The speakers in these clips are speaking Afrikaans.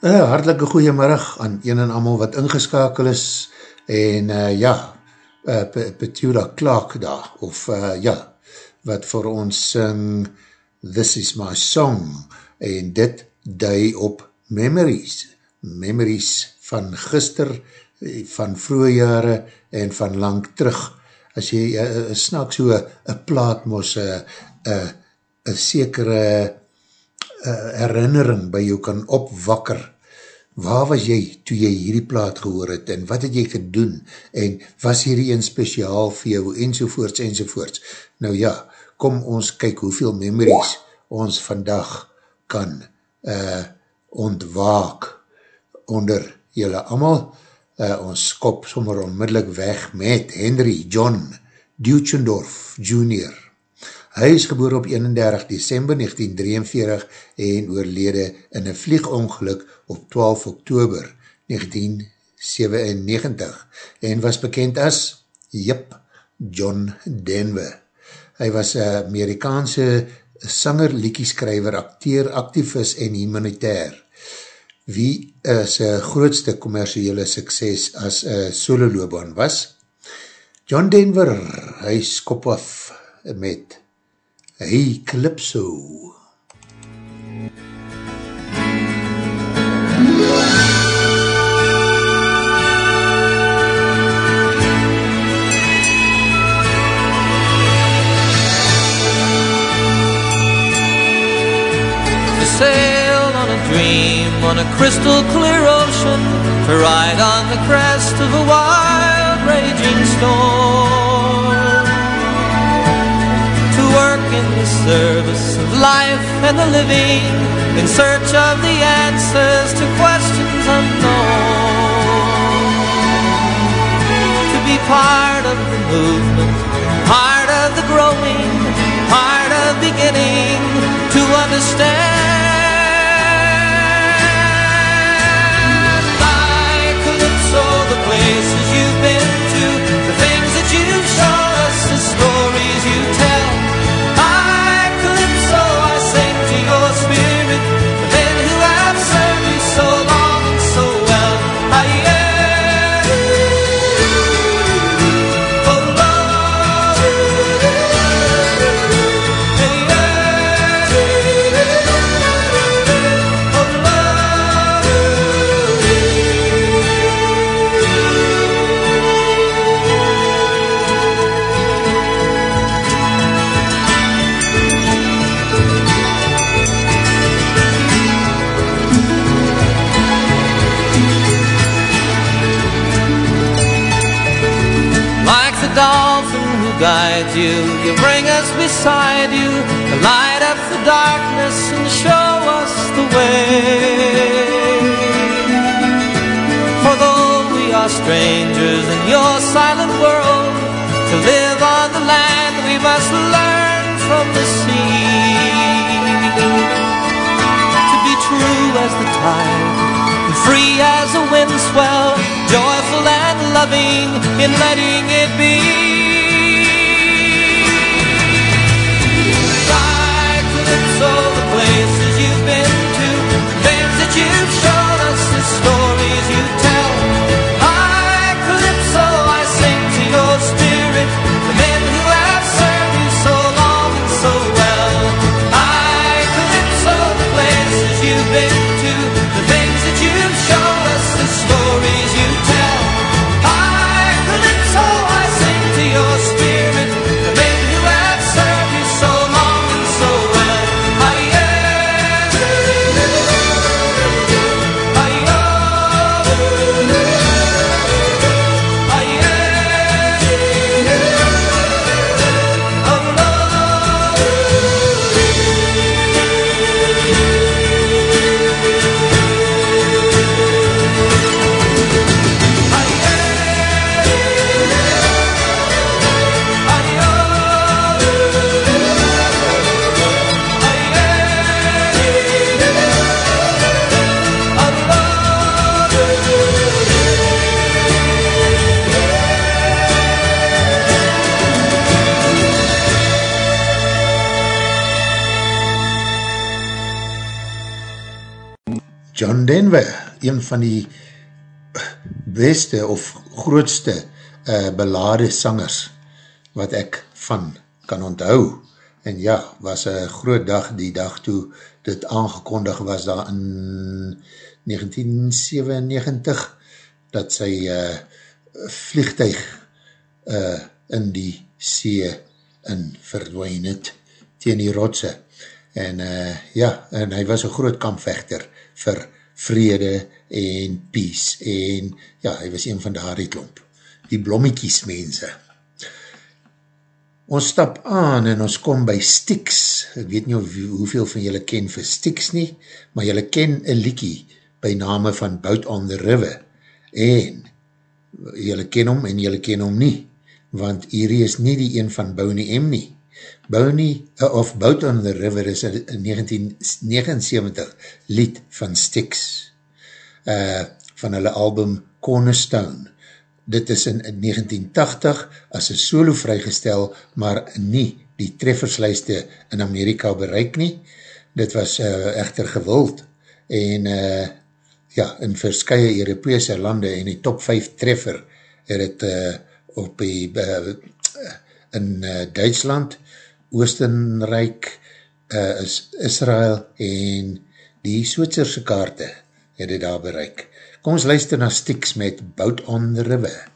Een hartelike goeiemiddag aan een en amal wat ingeskakel is en uh, ja, uh, Petula Clark daar, of uh, ja, wat vir ons sing This is my song en dit dui op memories, memories van gister, van vroege jare en van lang terug. As jy uh, snaak so een plaat mos een uh, uh, sekere uh, herinnering by jou kan opwakker. Waar was jy toe jy hierdie plaat gehoor het en wat het jy gedoen en was hierdie een speciaal vir jou enzovoorts enzovoorts. Nou ja, kom ons kyk hoeveel memories ons vandag kan uh, ontwaak onder jylle amal. Uh, ons skop sommer onmiddellik weg met Henry John Duchendorf Jr. Hy is geboor op 31 december 1943 en oorlede in een vliegongeluk op 12 oktober 1997 en was bekend as Jip John Denver. Hy was een Amerikaanse sanger, liekieskrijver, acteer, activist en humanitair. Wie een grootste commerciële sukses as een sololoobaan was? John Denver, hy skop af met Hey Calypso. to sail on a dream on a crystal clear ocean, to ride on the crest of a wild raging storm, the service of life and the living, in search of the answers to questions unknown, to be part of the movement, part of the growing, part of beginning to understand. Like Calypso, the places you've been to, the things that you've shown us the way. For though we are strangers in your silent world, to live on the land we must learn from the sea. To be true as the tide, and free as a wind swell, joyful and loving in letting it be. baby. Denver, een van die beste of grootste uh, belade sangers wat ek van kan onthou. En ja, was een groot dag die dag toe dit aangekondig was daar in 1997 dat sy uh, vliegtuig uh, in die see in verdwijn het teen die rotse. En uh, ja, en hy was een groot kampvechter vir vrede en peace en ja, hy was een van die haarieklomp. Die blommiekies mense. Ons stap aan en ons kom by Stix. Ek weet nie hoeveel van julle ken vir Stix nie, maar julle ken een liekie by name van Bout on the River. En julle ken hom en julle ken hom nie, want hierdie is nie die een van Bounty M nie. Bounty, uh, of Bout on the River is een 1979 lied van Stix, uh, van hulle album Cornerstone dit is in 1980 as een solo vrygestel, maar nie die trefferslijste in Amerika bereik nie. Dit was uh, echter gewild en uh, ja, in verskye Europese lande en die top 5 treffer het het uh, op die uh, in uh, Duitsland, Oostenrijk, uh, is Israel en die Switserse kaarte het het daar bereik. Kom ons luister na Stix met Bout on the River.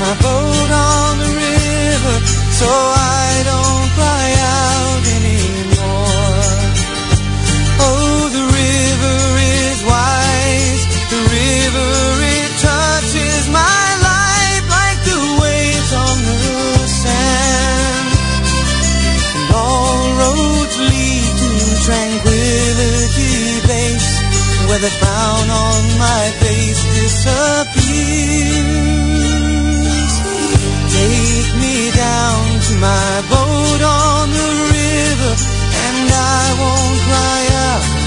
my boat on the river so I don't cry out anymore. Oh, the river is wise. The river, it touches my life like the waves on the sand. And all roads lead to tranquility base where the frown on my face disappears. my boat on the river and I won't cry out.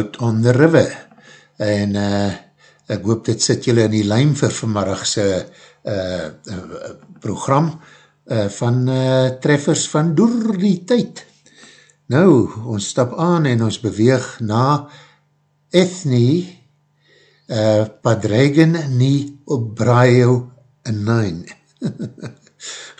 Bout on the River en uh, ek hoop dit sit julle in die lijn vir vanmarrigse uh, program uh, van uh, treffers van door die tyd. Nou, ons stap aan en ons beweeg na Ethnie uh, Padregen nie op Braio in 9.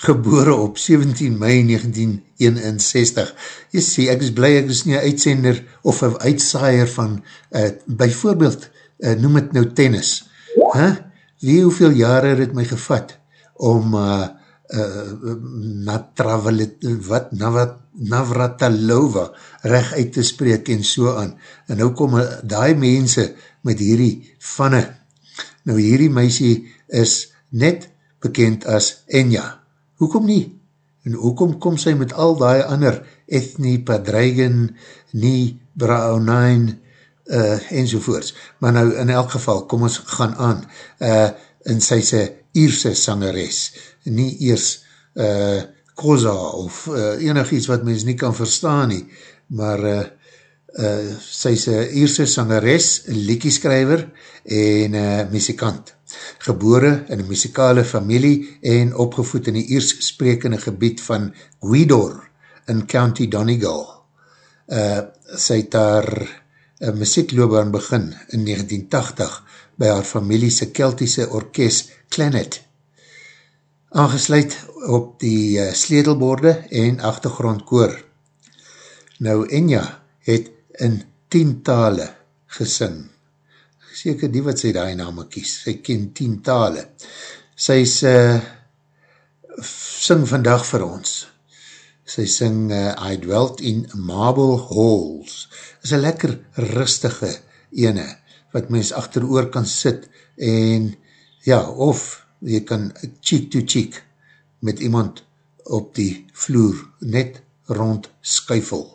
Gebore op 17 mei 1961. Jy sê, ek is blij, ek is nie uitsender of een uitsaaier van, uh, byvoorbeeld, uh, noem het nou tennis. Huh? Wie hoeveel jare het my gevat om uh, uh, wat, Navratalova recht uit te spreek en so aan. En nou kom die mense met hierdie vanne. Nou hierdie meisie is net bekend as Enya. Hoekom nie? En hoekom kom sy met al die ander ethnie, padreigen, nie, braunain, uh, enzovoorts. Maar nou in elk geval, kom ons gaan aan. Uh, en sy een Ierse sangeres. Nie eers uh, Koza of uh, enig iets wat mens nie kan verstaan nie. Maar uh, uh, sy een Ierse sangeres, liekieskrijver en uh, muzikant gebore in een muzikale familie en opgevoed in die Iers sprekende gebied van Guidor in County Donegal. Uh, sy het daar een muziekloobaan begin in 1980 by haar familiese Keltiese orkest Clanet. Aangesluit op die uh, sledelborde en achtergrondkoor. Nou Enya het in tientale gesing seker die wat sy die name kies, sy ken tien tale. Sy uh, sing vandag vir ons. Sy sing uh, I Dwelt in Marble Halls. Is een lekker rustige ene, wat mens achter oor kan sit en ja, of jy kan cheek to cheek met iemand op die vloer net rond skuifel.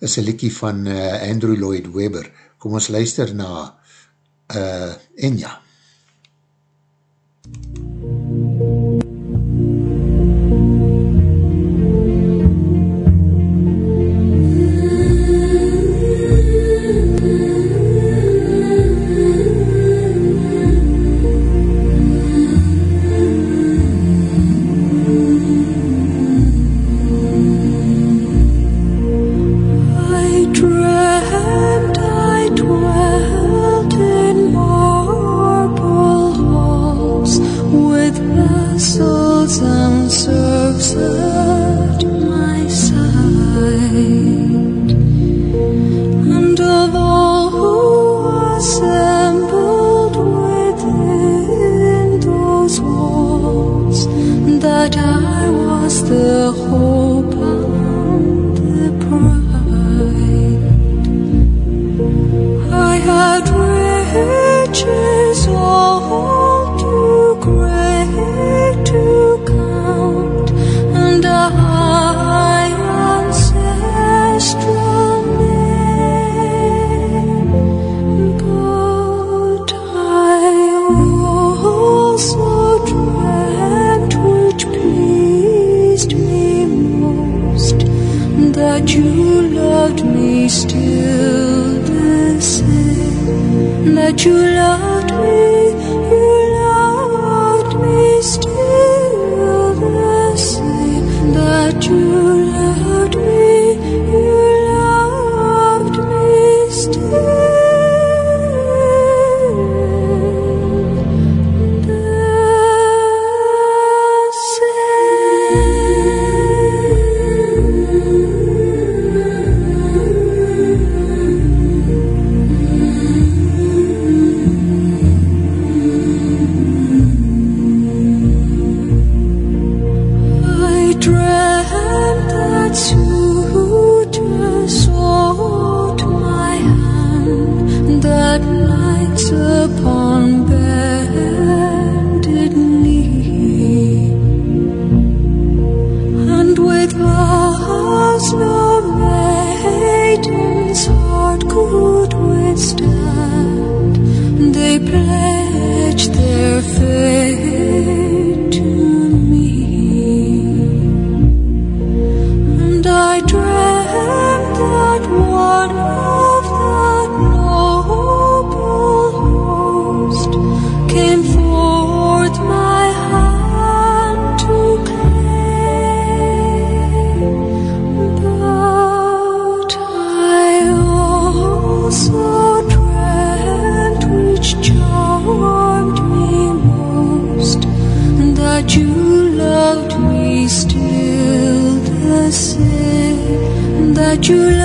Is een liekie van uh, Andrew Lloyd Webber. Kom ons luister na uh, Enya. that you 住了。You.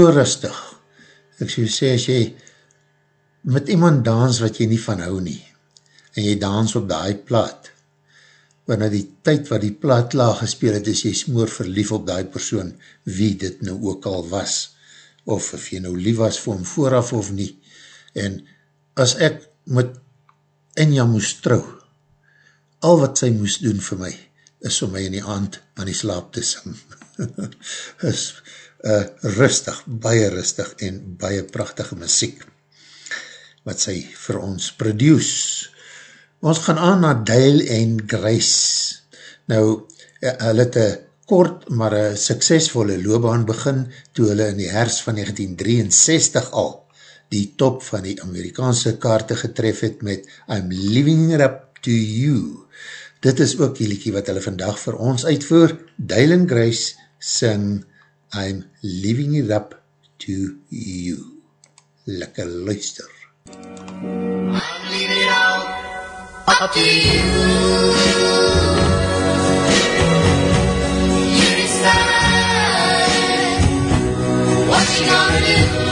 So rustig. Ek sou sê, as jy met iemand dans wat jy nie van hou nie, en jy dans op die plaat, wanneer die tyd wat die plaat laag gespeel het, is jy smoor verlief op die persoon, wie dit nou ook al was, of of jy nou lief was vir hom vooraf of nie. En as ek met Enya moes trou, al wat sy moes doen vir my, is om my in die aand aan die slaap te sing. is uh, rustig, baie rustig en baie prachtige muziek wat sy vir ons produce. Ons gaan aan na Dale en Grace. Nou, uh, hulle het een kort, maar een suksesvolle loopbaan begin toe hulle in die hers van 1963 al die top van die Amerikaanse kaarte getref het met I'm Living It Up To You. Dit is ook die liekie wat hulle vandag vir ons uitvoer. Dale en Grace sing I'm Living It Up To You. Lekker luister. I'm leaving it all up to you. You decide what you gonna do.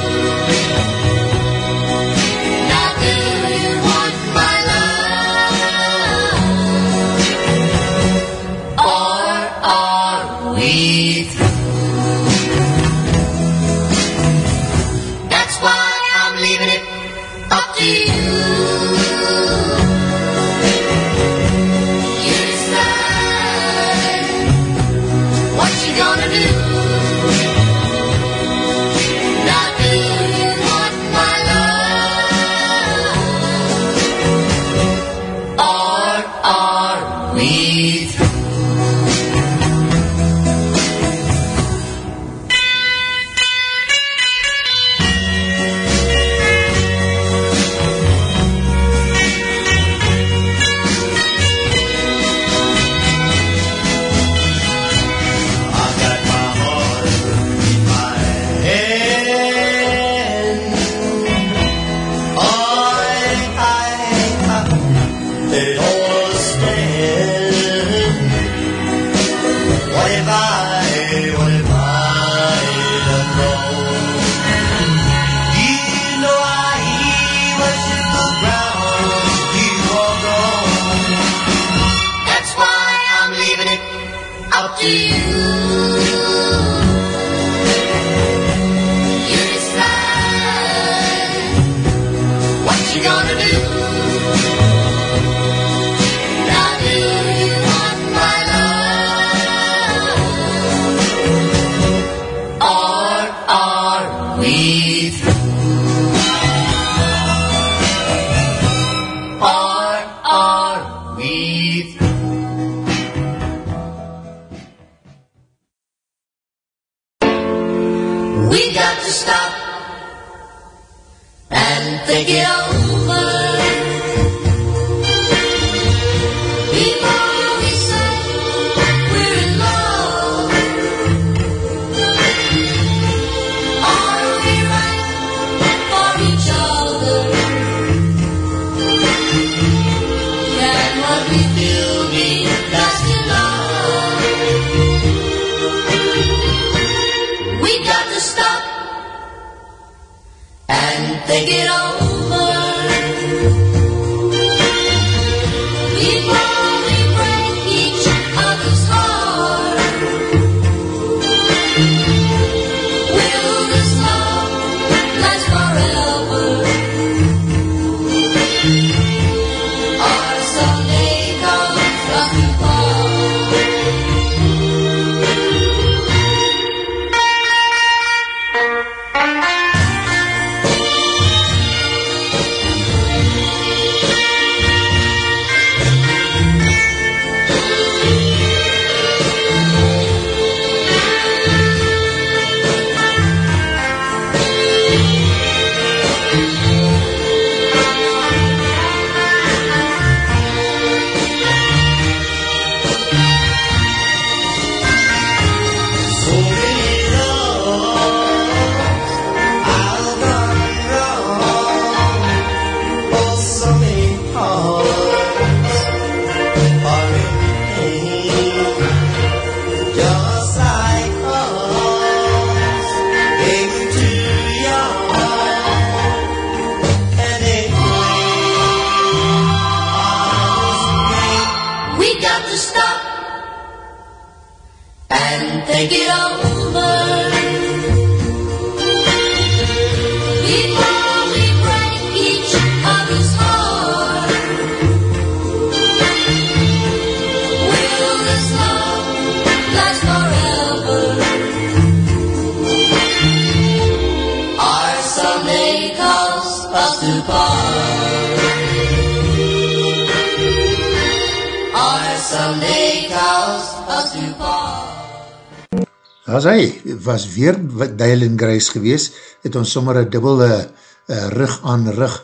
As hy was weer Dylan Grace gewees, het ons sommer een dubbele uh, rug aan rug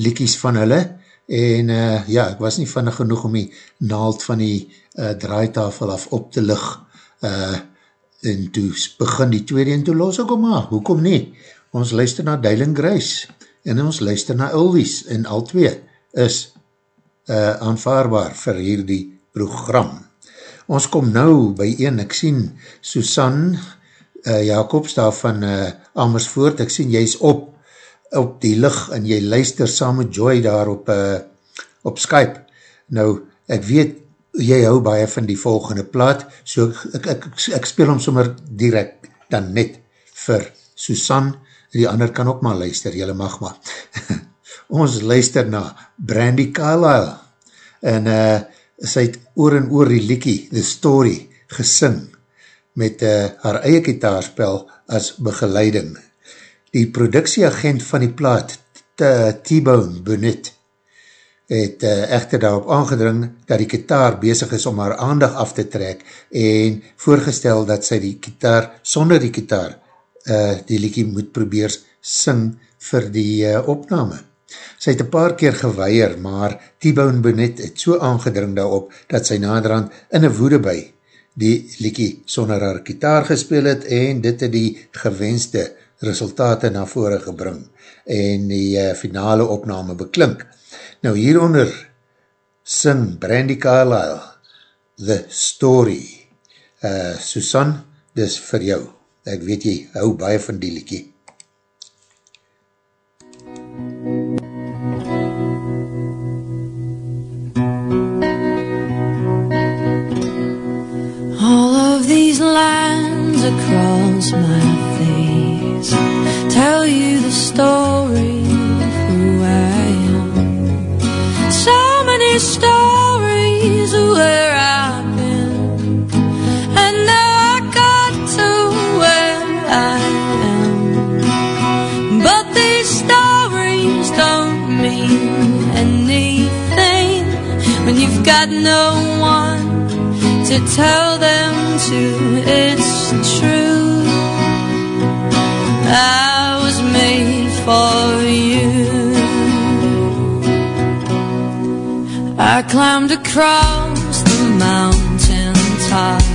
liekies van hulle, en uh, ja, ek was nie vinnig genoeg om die naald van die uh, draaitafel af op te lig, uh, en toe begin die tweede, en toe los ek om maar, hoekom nie? Ons luister na Dylan Grace, en ons luister na Elvis, en al twee is uh, aanvaarbaar vir hierdie program. Ons kom nou by een, ek sien Susan uh, Jacobs daar van uh, Amersfoort, ek sien jy is op, op die licht en jy luister saam met Joy daar op, uh, op Skype. Nou, ek weet, jy hou baie van die volgende plaat, so ek, ek, ek, ek speel hom sommer direct dan net vir Susan, die ander kan ook maar luister, jylle mag maar. Ons luister na Brandy Carlisle en uh, sy het oor en oor die liekie, The Story, gesing met uh, haar eie kitaarspel as begeleiding. Die productieagent van die plaat, T-Bone Burnett, het uh, echter daarop aangedring dat die kitaar bezig is om haar aandag af te trek en voorgestel dat sy die kitaar, sonder die kitaar, uh, die liekie moet probeer sing vir die uh, opname. Sy het een paar keer geweier, maar T-Bone Bonnet het so aangedring daarop, dat sy naderhand in een woede by die liekie sonder haar kitaar gespeel het, en dit het die gewenste resultate na vore gebring, en die uh, finale opname beklink. Nou hieronder sing Brandy Carlisle The Story. Uh, Susan, dis vir jou. Ek weet jy hou baie van die liekie. Lines across my face tell you the story of who I am. So many stories of where I've been, and now I got to where I am. But these stories don't mean anything when you've got no one to tell them to. It's true. I was made for you. I climbed across the mountain tops,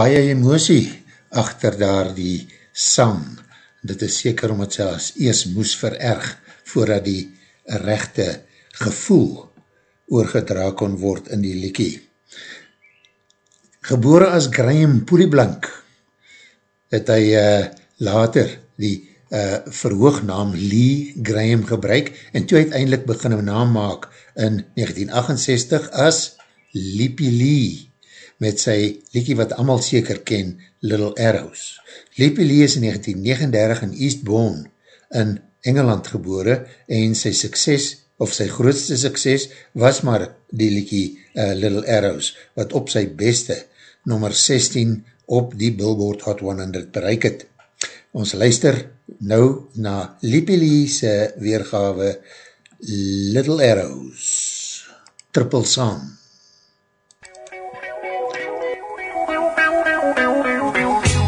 baie emosie achter daar die sang. Dit is seker omdat sy as eers moes vererg voordat die rechte gevoel oorgedra kon word in die liekie. Gebore as Graham Poelieblink het hy uh, later die uh, verhoognaam Lee Graham gebruik en toe uiteindelik begin een naam maak in 1968 as Leepie Lee met sy liekie wat allemaal seker ken, Little Arrows. Leepie Lee is in 1939 in Eastbourne in Engeland gebore en sy sukses of sy grootste sukses was maar die liekie uh, Little Arrows wat op sy beste nummer 16 op die Billboard Hot 100 bereik het. Ons luister nou na Leepie Lee se weergawe Little Arrows Triple Song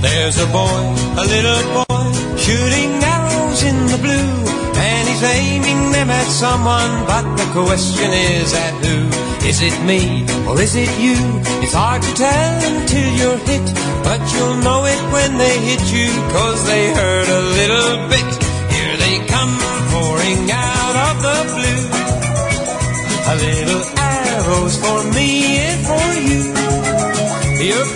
There's a boy, a little boy, shooting arrows in the blue. And he's aiming them at someone, but the question is at who? Is it me or is it you? It's hard to tell until you're hit, but you'll know it when they hit you, cause they hurt a little bit. Here they come pouring out of the blue. A little arrows for me and for you. You're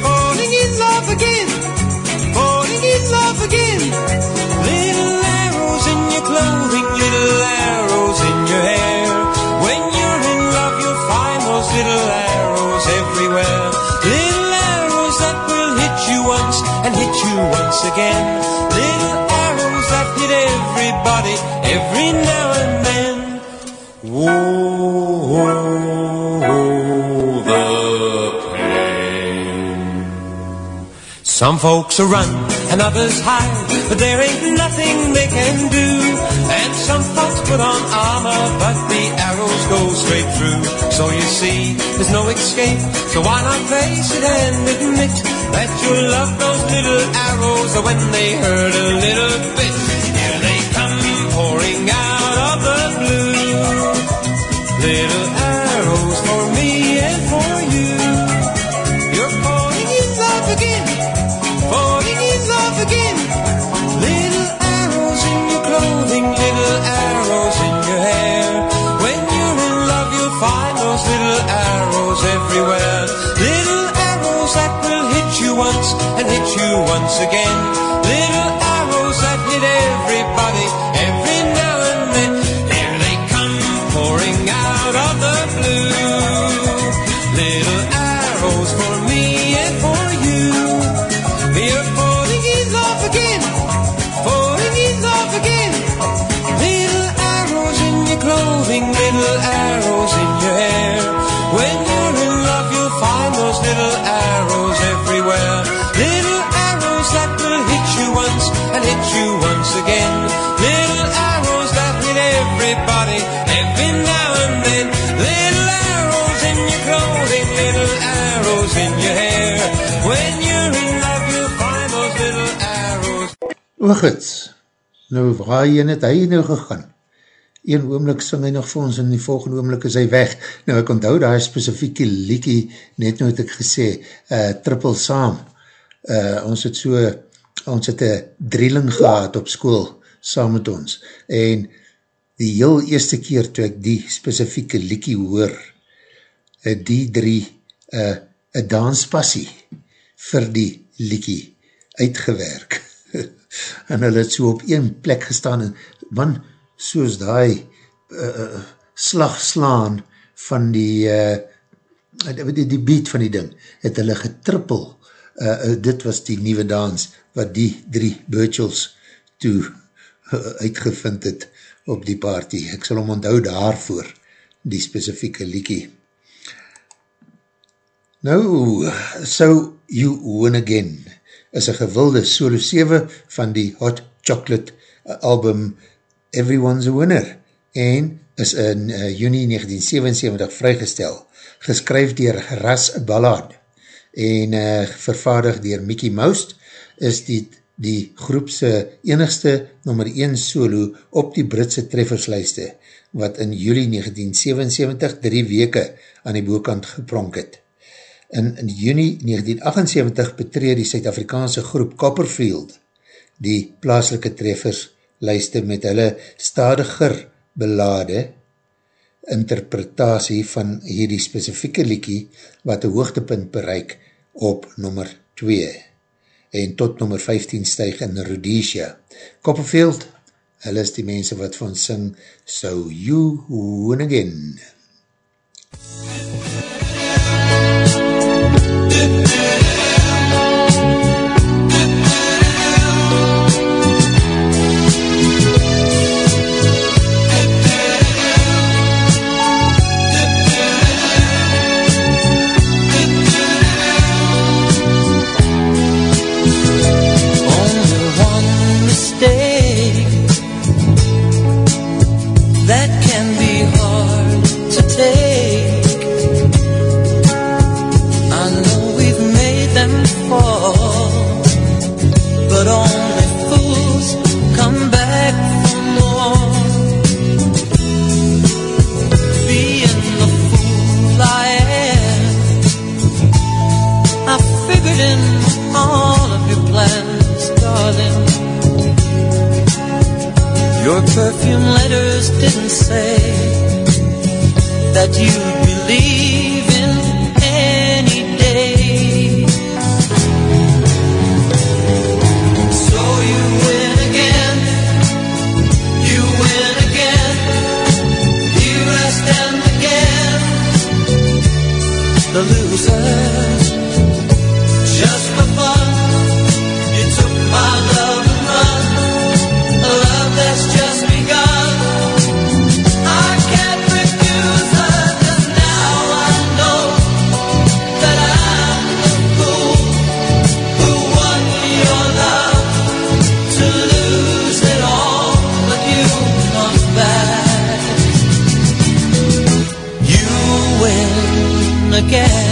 again. Little arrows that hit everybody every now and then. Whoa, the pain. Some folks will run and others hide, but there ain't nothing they can do. And some folks put on armor, but the arrows go straight through. So you see, there's no escape. So why not face it and admit that you love those little arrows when they hurt a little bit? Here they come pouring out of the blue. Little arrows once again. Het, nou waarheen het hy nou gegaan? Een oomlik sing hy nog vir ons en die volgende oomlik is hy weg. Nou ek onthou daar specifieke liekie, net nou het ek gesê, uh, triple saam. Uh, ons het so, ons het een drilling gehad op school, saam met ons. En die heel eerste keer toe ek die specifieke liekie hoor, het die drie uh, een danspassie vir die liekie uitgewerk. en hulle het so op een plek gestaan en man, soos die uh, slag slaan van die, uh, die die beat van die ding, het hulle getrippel. Uh, uh, dit was die nieuwe dans wat die drie Birchels toe uh, uitgevind het op die party. Ek sal hom onthou daarvoor, die specifieke liekie. Nou, So You Win Again is een gewilde solo 7 van die Hot Chocolate album Everyone's a Winner en is in uh, juni 1977 vrygestel, geskryf dier Ras Ballard en uh, vervaardig dier Mickey Mouse is die, die groepse enigste nummer 1 solo op die Britse trefferslijste wat in juli 1977 drie weke aan die boekant gepronk het. In, in juni 1978 betree die Suid-Afrikaanse groep Copperfield die plaaslike treffersluiste met hulle stadiger belade interpretatie van hierdie specifieke liekie wat een hoogtepunt bereik op nummer 2 en tot nummer 15 stuig in Rhodesia. Copperfield, hulle is die mense wat van sing So You Won Again. MUZIEK it perfume letters didn't say that you'd believe in any day. So you win again, you win again, you rest and again, the loser. again.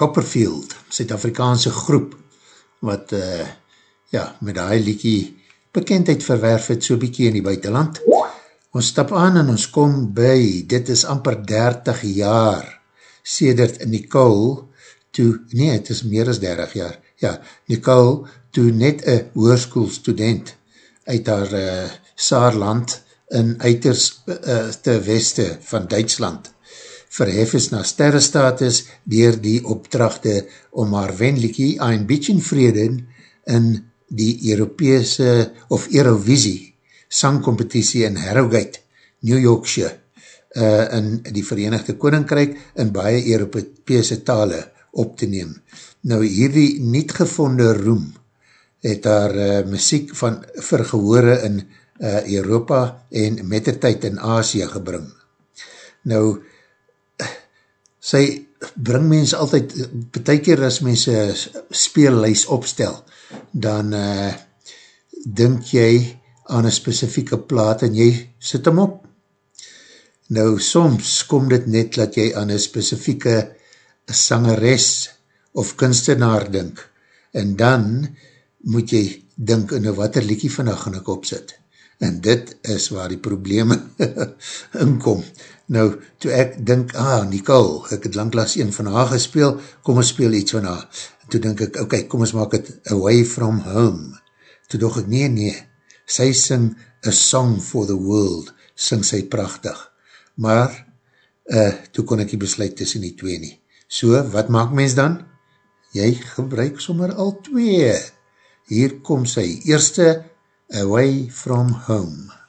Copperfield, Suid-Afrikaanse groep, wat uh, ja, met die liekie bekendheid verwerf het, so bykie in die buitenland. Ons stap aan en ons kom by, dit is amper 30 jaar, sedert Nicole, toe, nee, het is meer as 30 jaar, ja, Nicole, toe net een hoerskoolstudent uit haar uh, Saarland in uiters uh, te weste van Duitsland, verhef is na sterrestatus dier die opdrachte om haar wenlikie Ein Bisschen Vreden in die Europese of Eurovisie sangcompetitie in Harrogate, New Yorkshire, uh, in die Verenigde Koninkryk in baie Europese tale op te neem. Nou hierdie niet gevonde roem het haar uh, muziek van vergehore in uh, Europa en met die tyd in Asie gebring. Nou, sy bring mens altyd, betek keer as mens speellijst opstel, dan uh, dink jy aan een specifieke plaat en jy sit hem op. Nou, soms kom dit net dat jy aan een specifieke sangeres of kunstenaar dink, en dan moet jy dink in wat er liekie vannacht gaan ek opzit. En dit is waar die probleme inkom. Nou, toe ek dink, ah, Nicole, ek het langklaas een van haar gespeel, kom ons speel iets van haar. En toe dink ek, ok, kom ons maak het Away From Home. Toe dog ek, nee, nee, sy sing A Song For The World, sing sy prachtig. Maar, uh, toe kon ek die besluit tussen die twee nie. So, wat maak mens dan? Jy gebruik sommer al twee. Hier kom sy, eerste Away From Home.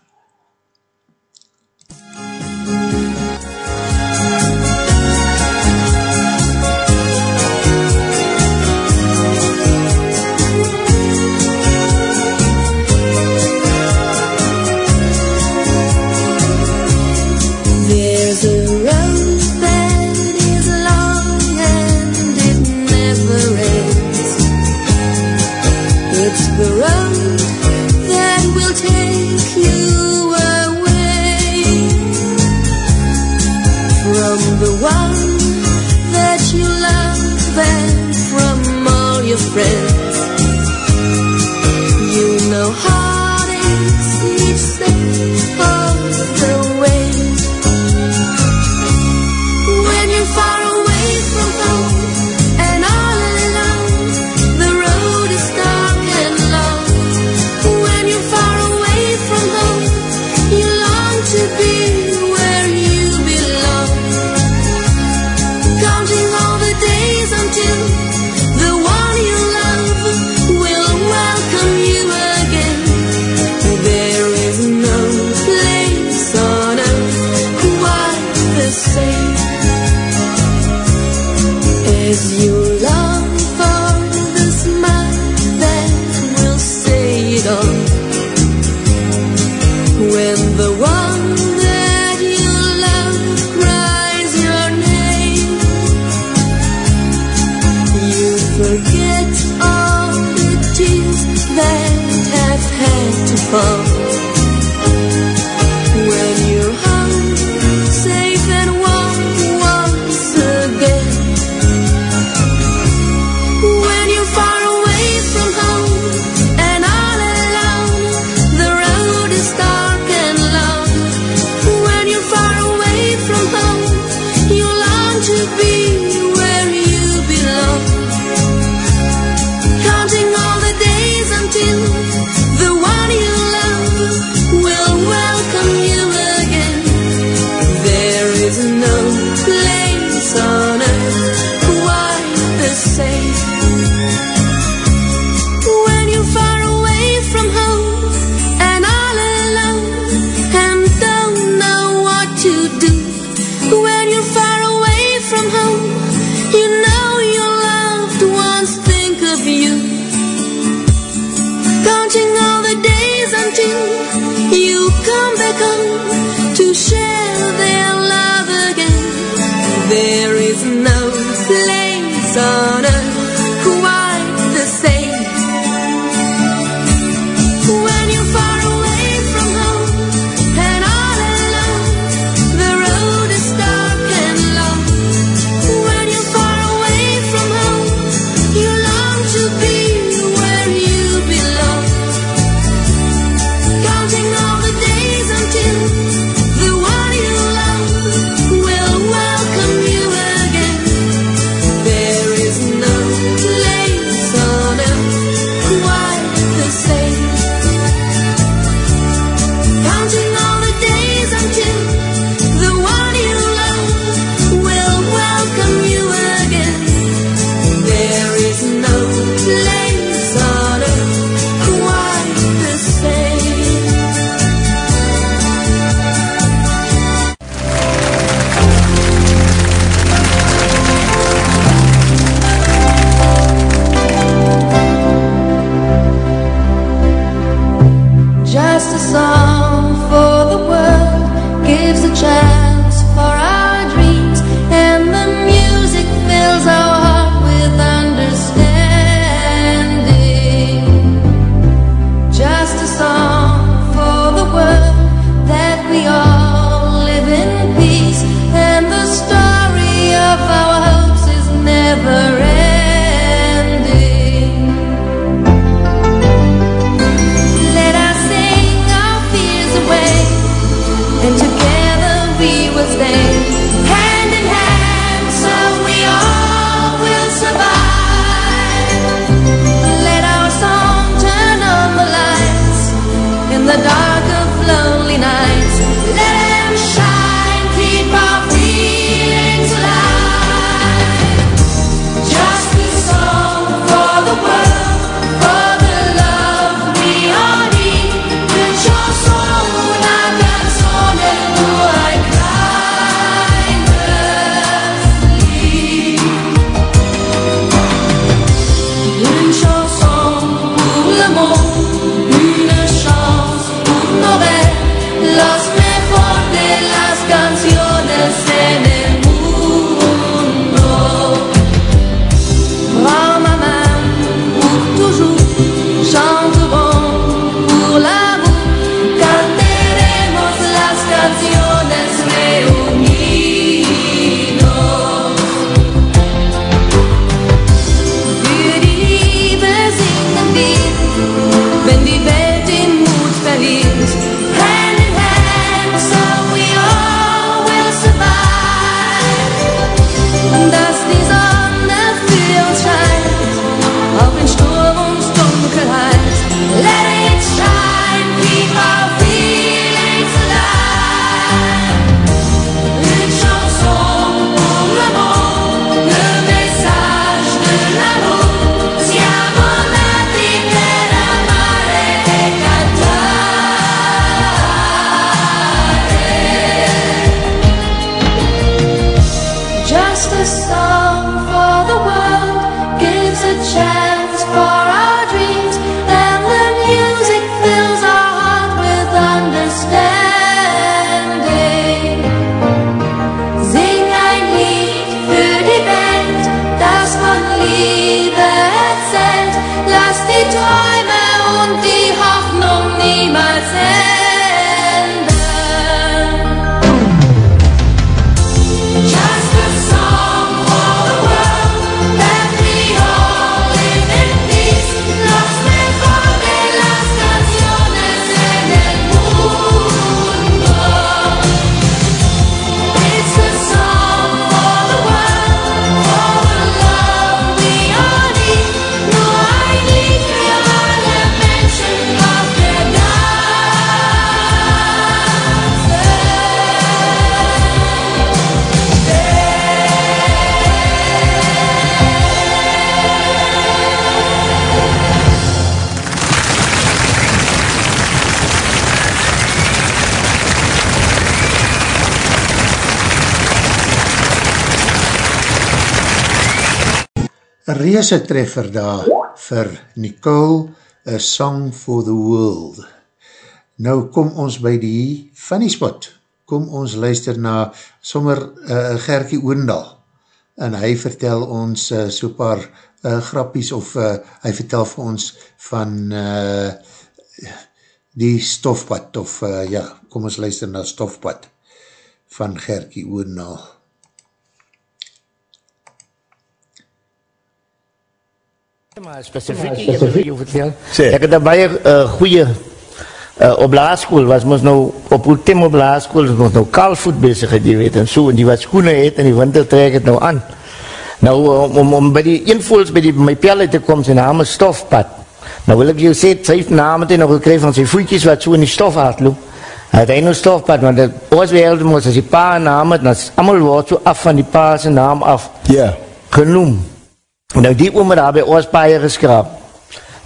Een reese treffer daar vir Nicole, A Song for the World. Nou kom ons by die funny spot. Kom ons luister na sommer uh, Gerkie Oendal. En hy vertel ons uh, so paar uh, grappies of uh, hy vertel vir ons van uh, die stofpad of uh, ja, kom ons luister na stofpad van Gerkie Oendal. Maar specifiek, ja, specifiek. Jy vertel. Ek het een baie uh, goeie uh, op laarskoel, was ons nou op ultiem op laarskoel, ons nou kaalvoet bezig, jy weet, en so, en die wat skoene het, en die winter trek het nou aan. Nou, om, om, om by die invoels, by die, my pelle te kom, sy naam is Stofpad. Nou wil ek jou sê, sy heeft het hy nog gekryf van sy voetjes wat so in die stof hardloop. Hy het hy nou Stofpad, want het, ons wereld moest, as die pa een naam het, dan is allemaal woord so af van die pa sy naam af. Ja. genoem. Nou die oom het daar by ons baie geskraap.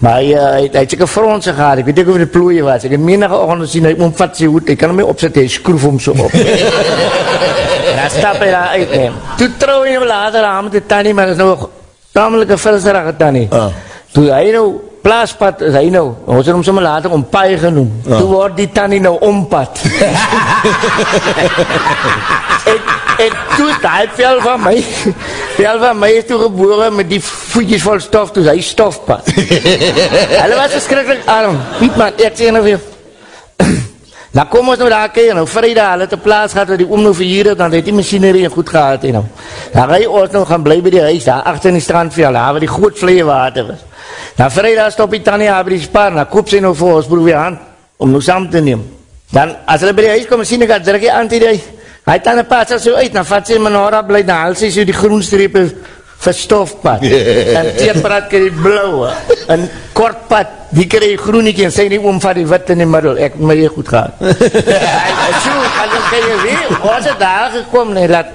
Maar hy, uh, hy, hy het seker fronse gehad, ek weet ek of dit plooie was. Ek het menige ochtend sien, hy omvat sy hoed, ek kan hom nie opzet, hy skroef hom so op. dan stap hy daar uit, neem. Toe trouw hy nou later aan met die tannie, maar is nou een tamelike vilserige tannie. Ah. Toe hy nou, plaaspad is hy nou, ons het hom sommer later ompaai genoem. Ah. Toe word die tannie nou ompad. en, en toe die vel van my, vel van my is toe gebore met die voetjes vol stof, toe hy stofpad. Hulle was verskrikkelijk arm. Piet man, ek sê nou weer. Nou kom ons nou daar kyk, nou vrijdag, hulle het een plaats gehad, waar die oom nou verhier het, dan het die machinerie en goed gehad, en nou. Dan rij ons nou gaan bly by die huis, daar achter in die strandveld, daar waar die groot vlee water was. Nou vrijdag stop die tannie daar by die spaar, dan koop sy nou vir ons broer weer hand, om nou saam te neem. Dan, as hulle by die huis kom, sien ek, druk jy aan die hy tanden pas so uit, dan vat sy manora blij, dan haal sy so die groenstrepe verstofpad, en teerpad kry die blauwe, en kortpad, die kry die groenikie, en sy nie oom van die wit in die middel, ek het my hier goed gehad. en so, en dan kan jy weer, ons het daar gekom, nee, laat,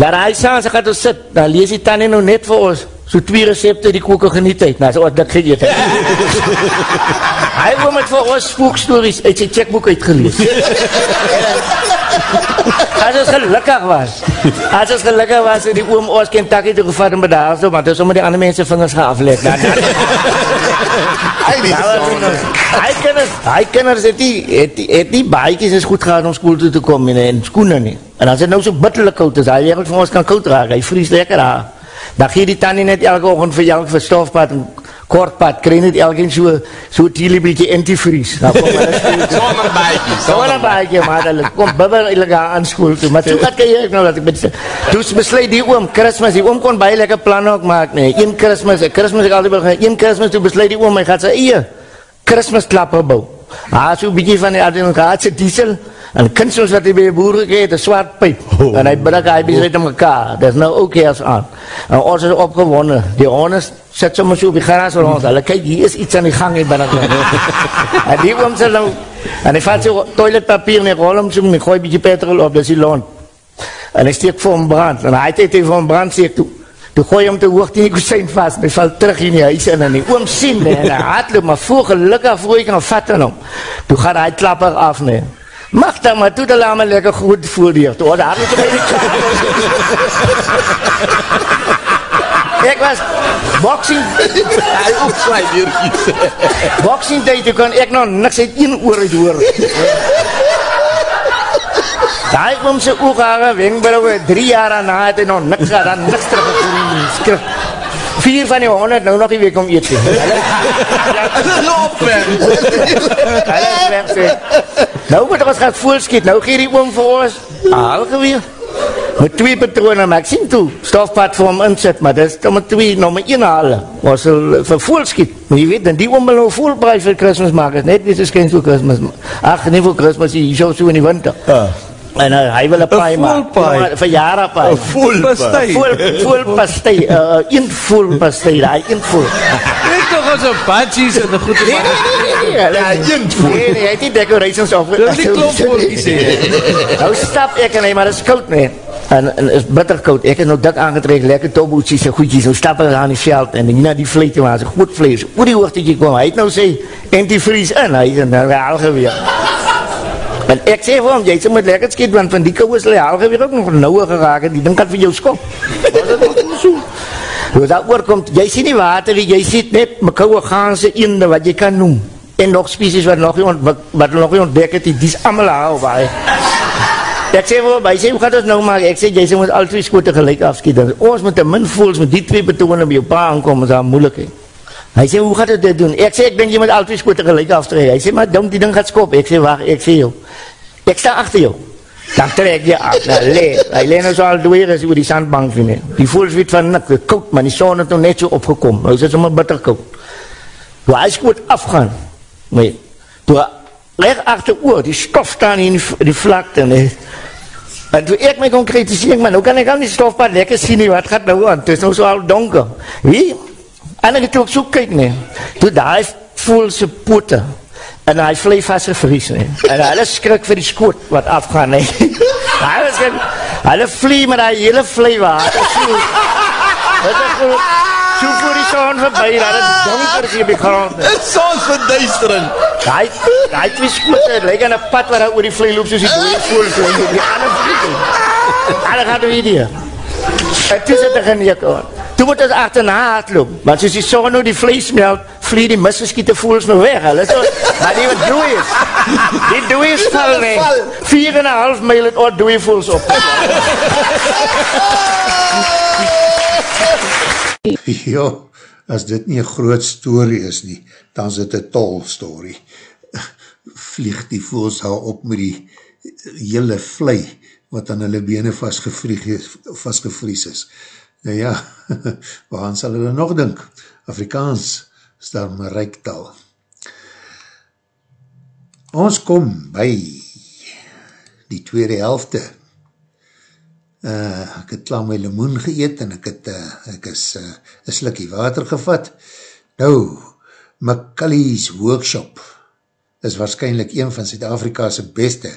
laat hy saam, sy gaat ons sit, dan lees die tannie nou net vir ons, so twee recepte die koken geniet uit, nou, so wat dik geëet het. hy wil met vir ons spookstories uit sy checkboek uitgelees. As ons gelukkig was. As ons gelukkig was, het die oom ons Kentucky toe gevat en bedaal so, maar toe sommer die ander mense vingers gaan afleg. Nou, nou, hy kinders, hy kinders het die, het die, het die baiekies is goed gehad om school toe te kom en, en skoene nie. En as het nou so bitterlik koud is, hy wereld van ons kan koud raak, hy vries lekker daar. Dan gee die tannie net elke ochtend vir jou vir stofpad en kortpad, kry net elkeen so, so tielie beetje antivries. Dan kom hulle skool. Sonder baie, maar hulle kom bibber illegaal aan school toe. Maar toe wat kan jy nou dat ek met Toe besluit die oom Christmas, die oom kon baie lekker planne ook maak nee. Een Christmas, Christmas ek altyd begin, een Christmas toe besluit die oom hy gaan sy eie Christmas klapper bou. Ah, so 'n bietjie van die administratie diesel en kunstels wat hy by die boer gekry het, 'n swart pyp. Oh. En hy brak hy besluit om mekaar. Daar's nou ook eers aan. En ons is opgewonde. Die hondes sit sommer so op die gras rond. Hulle kyk, hier is iets aan die gang hier binne. en die oom sê nou en hy vat sy toiletpapier en hy rol hom so en hy gooi 'n bietjie petrol op, dis die lont. En hy steek vir hom brand. En hy het dit vir hom brand steek toe. Toe gooi hom te hoog teen die kusyn vas en hy val terug in die huis in en die oom sien nee, en hy hardloop maar voor gelukkig voor hy kan vat aan hom. Toe gaan hy klapper af nee. Mag dan maar toe dat laat my lekker goed voor die. Toe daar het hy Ek was boxing Hy opswaai deurtjies. boxing tyd toe kan ek nog niks uit een oor uit hoor. Daai kom sy oogare wenkbrauwe 3 jaar aan na het en nog niks gehad, dan niks teruggekom nie. Skrif. Vier van die honderd nou nog die week om eet te. Hulle Hulle is weg sê. Nou moet ons gaan voelskiet. Nou gee die oom vir ons haal geweer. Met twee patrone, maar ek sien toe, stofpad vir hom insit, maar dis dan met twee nommer 1 haal. Ons sal vir voelskiet. Maar jy weet, dan die oom wil nou voelprys vir Kersfees maak. Is net nie so skens vir Kersfees. Ag, nie vir Kersfees, hier so so in die winter. Ja. En uh, hy wil 'n paai maak. voelpaai? Ja, Verjaardag paai. Voel Pastei. Voel voel pastei, uh, een voel pastei, daai een voel. Ek toch ons op badgies en de goede Nee, nee, nee, nee, nee. Ja, een voel. Nee, nee, hy het nie decorations op. Dit is nie klopvoeltjies nie. Nou stap ek en hy, maar dit is koud nee. En, en is bitterkoud. Ek het nou dik aangetrek, lekker toboetjies en goedjies. Nou stap ek aan die veld en na die vleet toe, maar is goed vlees. Oor die hoogtetje kwam, hy het nou sê, antivries in, hy is nou wel En ek sê vir hom, jy sê moet lekker skiet, want van die kou is hy al geweer ook nog nouwe geraak, en die ding kan vir jou skop. Nou dat oorkomt, jy sien nie water, nie, jy sien net mekouwe gaanse eende wat jy kan noem. En nog species wat nog nie, ont, wat, wat nog nie ontdek het, die is allemaal hou, waar Ek sê vir hom, hy sê, hoe gaat ons nou maak? Ek sê, jy sê, moet al twee skote gelijk afskiet. Ons moet een min voels, met die twee betonen by jou pa aankom, is daar moeilijkheid. Hy sê, hoe gaat het dit doen? Ek sê, ek denk, jy moet al twee skote gelijk aftrek. Hy sê, maar dom, die ding gaat skop. Ek sê, wacht, ek sê jou. Ek sta achter jou. Dan trek jy af, nou le. Hy le nou so al dweer as oor die sandbank vind. Die voels weet van nik, koud, maar die son het nou net so opgekom. Nou is het sommer bitter koud. Toe hy skoot afgaan, nee, toe leg achter oor, die stof staan in die, die vlakte, nee. En toe ek my concretiseer, maar nou kan ek al die stofpad lekker sien wat gaat nou aan, het is nou so al donker. Wie? En ek het ook so kyk, nee. Toe daar voel sy pote, en hy vlei vast gevries, nee. En hulle skrik vir die skoot wat afgaan, nee. Hulle skrik, hulle vlie met die hele vlei water, so. Dit is goed. So voor die zon voorbij, dat het donker is hier op die grond. nee. Dit soms verduistering. Daai daai twee skote lyk aan 'n pad waar daar oor die vlei loop soos die dooie voël vlei. Die ander vlieg. Hulle gaan weer hier. Dit is dit geneek aan. Toe moet ons agterna hardloop. Want soos die son nou die vlees smelt, vlieg die misgeskiete voëls nou weg. Hulle so, maar die wat dooi is. Die dooi is val nee. 4 en 'n half myl het oor dooi voëls op. Ja, as dit nie een groot story is nie, dan is dit een tol story. Vlieg die voels al op met die hele vlei, wat aan hulle bene vastgevries is. Nou ja, waaran sal hulle nog dink? Afrikaans is daar my rijktal. Ons kom by die tweede helfte uh, ek het klaar my limoen geëet en ek het, uh, ek is uh, een slikkie water gevat. Nou, Macallie's Workshop is waarschijnlijk een van Zuid-Afrika's beste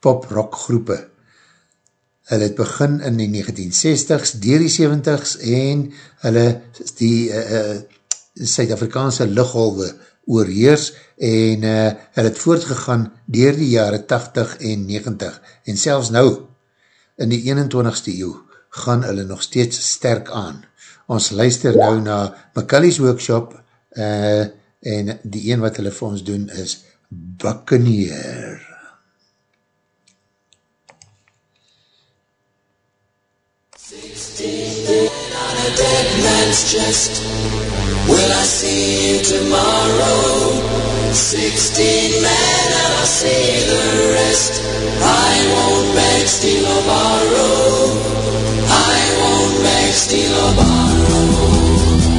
pop-rock groepe. Hulle het begin in die 1960s, dier die 70s en hulle die uh, Zuid-Afrikaanse lichtholwe oorheers en uh, hulle het voortgegaan dier die jare 80 en 90 en selfs nou in die 21ste eeuw gaan hulle nog steeds sterk aan. Ons luister nou na Macallie's Workshop uh, en die een wat hulle vir ons doen is Buccaneer. Man's chest. Will I see you tomorrow? Sixteen men and I'll see the rest. I won't beg, steal or borrow. I won't beg, steal or borrow.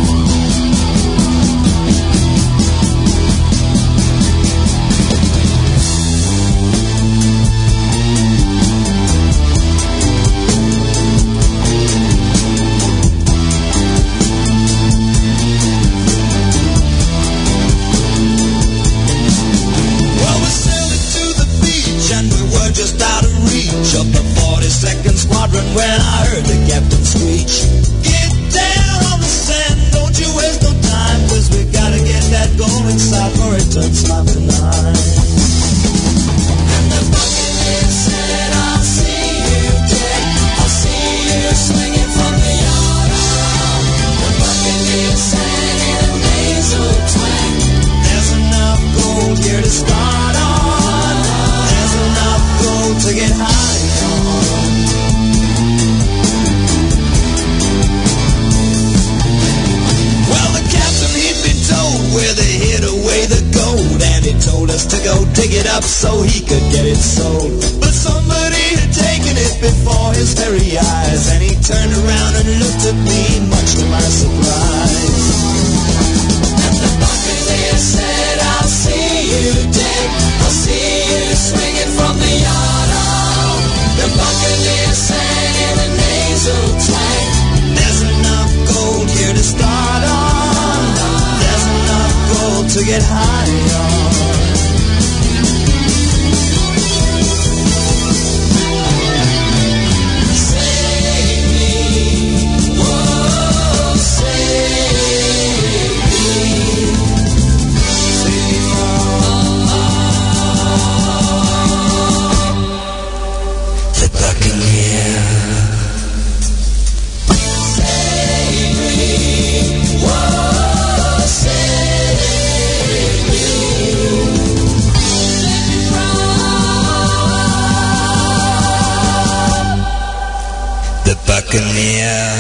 Buccaneer.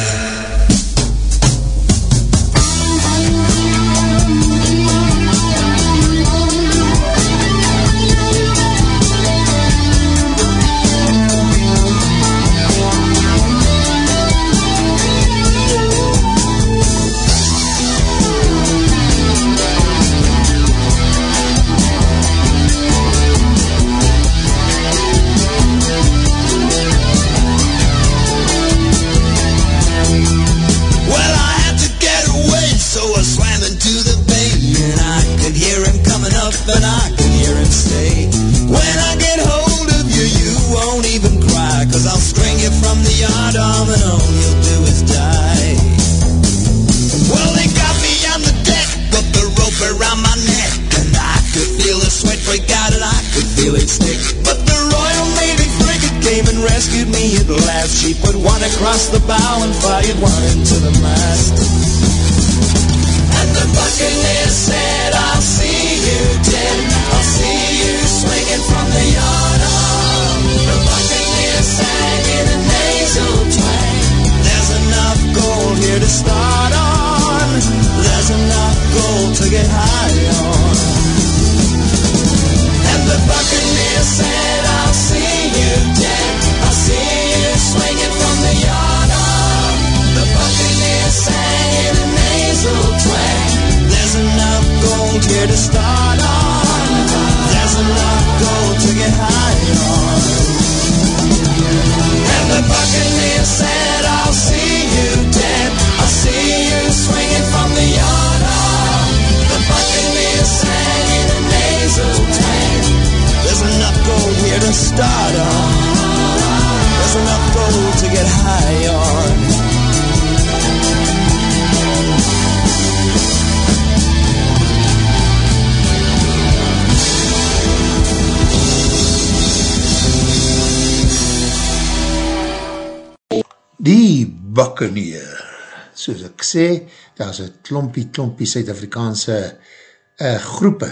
Klompie, klompie Suid-Afrikaanse uh, groepe,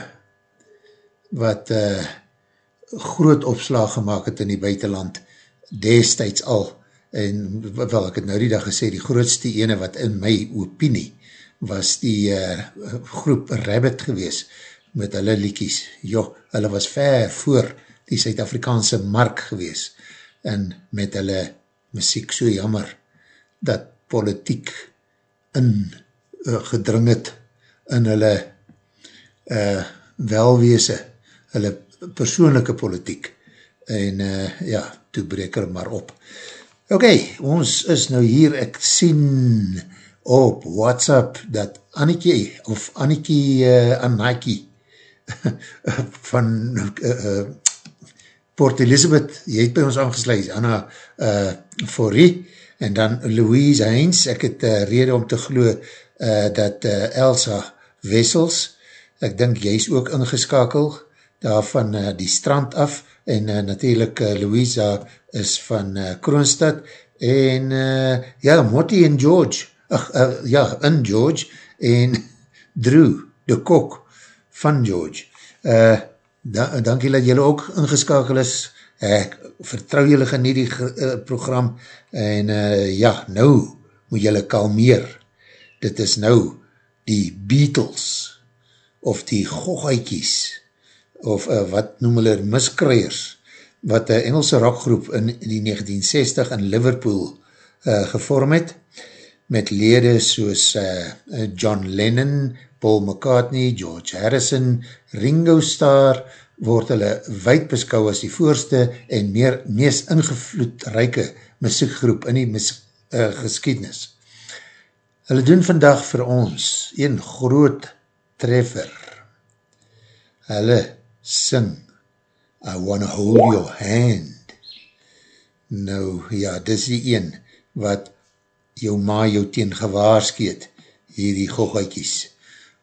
wat uh, groot opslag gemaakt het in die buitenland, destijds al, en wel, ek het nou die dag gesê, die grootste ene wat in my opinie, was die uh, groep Rabbit gewees, met hulle liekies, joh, hulle was ver voor die Suid-Afrikaanse mark gewees, en met hulle muziek so jammer, dat politiek in uh, gedring het in hulle uh, welweese, hulle persoonlijke politiek, en uh, ja, toe breek er maar op. Ok, ons is nou hier, ek sien op WhatsApp dat Annikie, of Annikie uh, Annikie, van uh, uh, Port Elizabeth, jy het by ons aangesluit, Anna uh, Forrie, en dan Louise Heinz, ek het uh, rede om te glo uh, dat uh, Elsa Wessels, ek dink jy is ook ingeskakel, daar van uh, die strand af, en uh, natuurlijk uh, Louisa is van uh, Kroonstad, en uh, ja, Motti en George, ach, uh, ja, in George, en Drew, de kok van George. Uh, da, dankie dat jylle ook ingeskakel is, ek vertrouw jylle genie die uh, program, en uh, ja, nou moet jylle kalmeer, dit is nou die Beatles, of die gogheikies, of uh, wat noem hulle miskryers, wat een Engelse rockgroep in die 1960 in Liverpool uh, gevorm het, met lede soos uh, John Lennon, Paul McCartney, George Harrison, Ringo Starr, word hulle wijd beskou as die voorste en meer meest ingevloedrijke muziekgroep in die mus, uh, geschiedenis. Hulle doen vandag vir ons een groot treffer. Hulle sing I wanna hold your hand. Nou, ja, dis die een wat jou ma jou teen gewaarskeet, hierdie goggetjies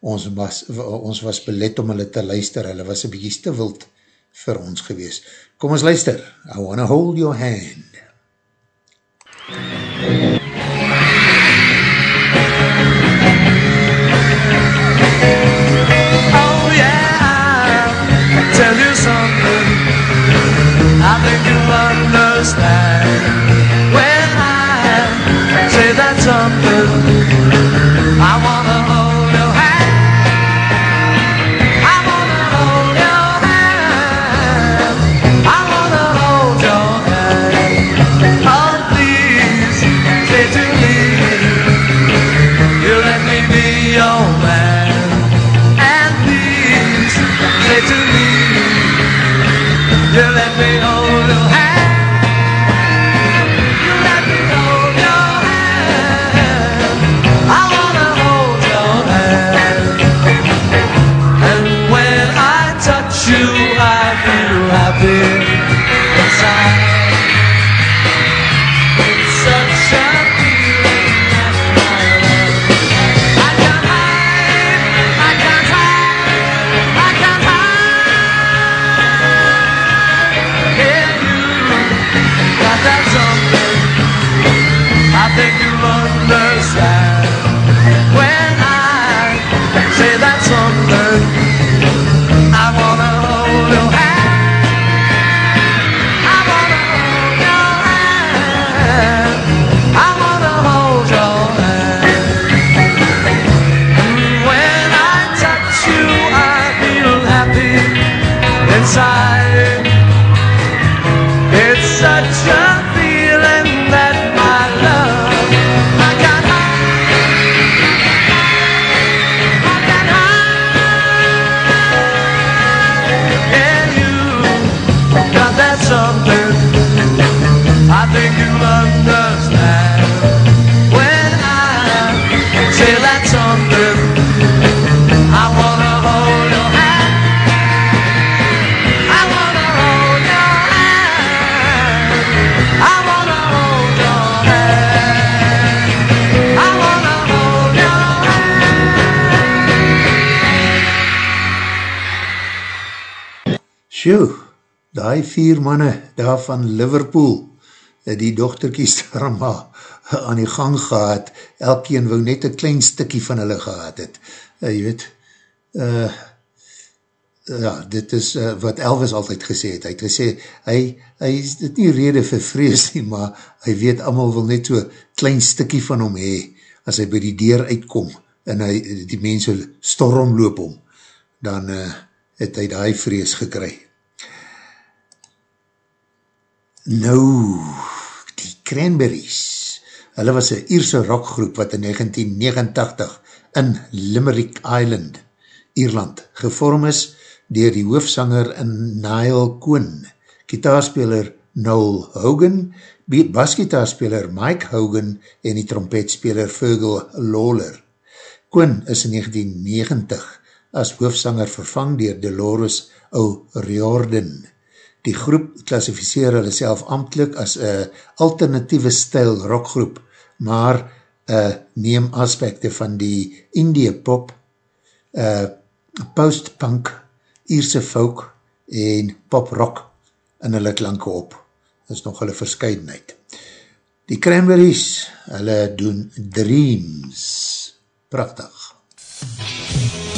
ons was, ons was belet om hulle te luister, hulle was een bykie te wild vir ons gewees. Kom ons luister, I wanna hold your hand. Oh understand die vier manne daar van Liverpool, eh, die dochterkies daar maar aan die gang gehad, elkeen wou net een klein stikkie van hulle gehad het. Uh, jy weet, uh, ja, dit is uh, wat Elvis altyd gesê het. Hy het gesê, hy, hy is dit nie rede vir vrees nie, maar hy weet allemaal wil net so klein stikkie van hom hee, as hy by die deur uitkom, en hy, die mense storm loop om, dan uh, het hy die vrees gekry. Nou, die Cranberries, hulle was een Ierse rockgroep wat in 1989 in Limerick Island, Ierland, gevorm is dier die hoofsanger Niall Koon, kitaarspeler Noel Hogan, basgitaarspeler Mike Hogan en die trompetspeler Fergal Lawler. Koon is in 1990 as hoofsanger vervang dier Dolores O'Riordan. Die groep klassificeer hulle self amtlik as een alternatieve stijl rockgroep, maar uh, neem aspekte van die indie pop, uh, post-punk, Ierse folk en pop-rock in hulle klanke op. Dit is nog hulle verscheidenheid. Die Cranberries, hulle doen Dreams. Prachtig. Dreams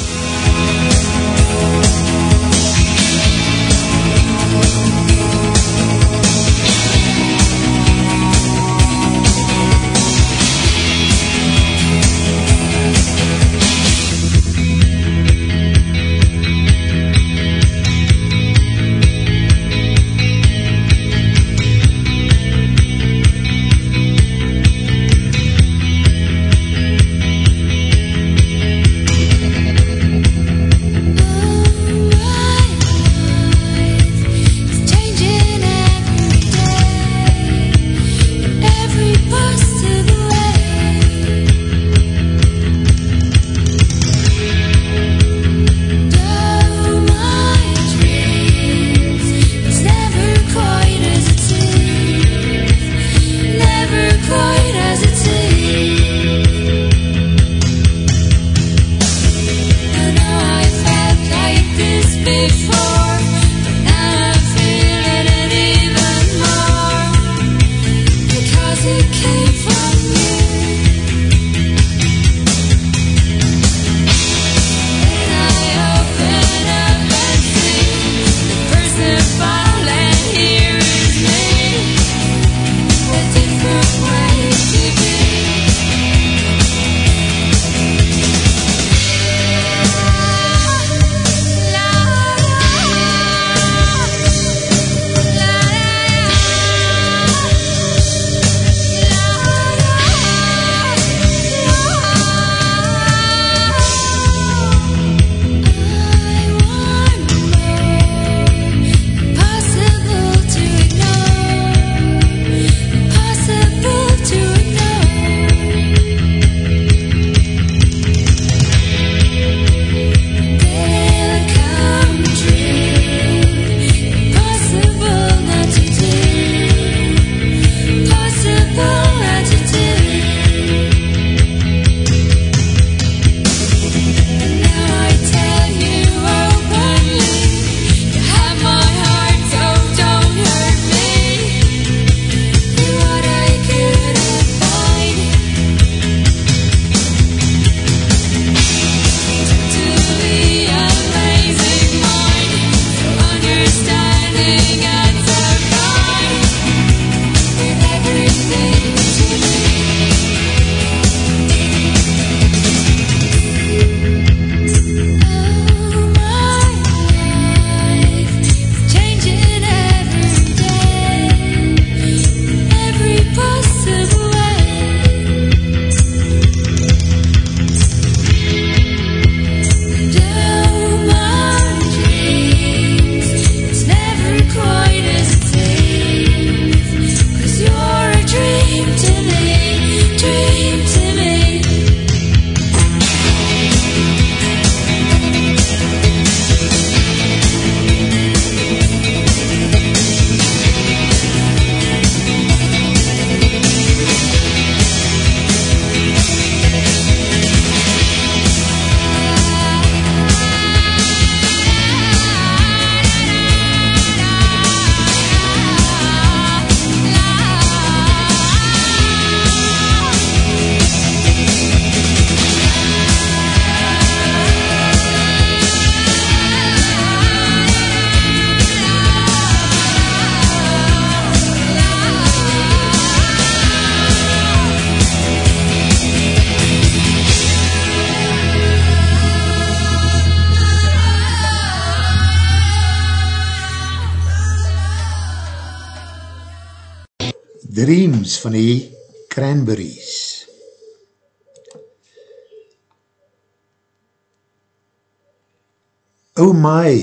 Oh my,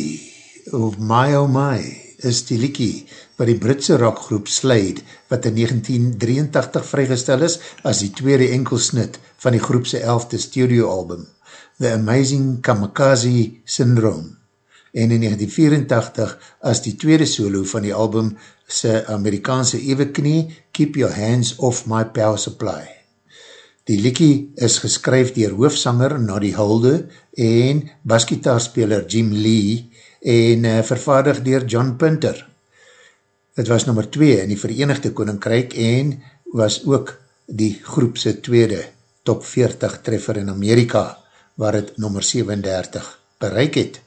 oh my, oh my, is die liekie wat die Britse rockgroep Slade, wat in 1983 vrygestel is as die tweede enkelsnit van die groepse elfde studioalbum, The Amazing Kamikaze Syndrome, en in 1984 as die tweede solo van die album sy Amerikaanse ewe knie, Keep Your Hands Off My Power Supply. Die liekie is geskryf dier hoofsanger Noddy Holde en basgitaarspeler Jim Lee en uh, vervaardig dier John Punter. Het was nummer 2 in die Verenigde Koninkryk en was ook die groepse tweede top 40 treffer in Amerika waar het nummer 37 bereik het.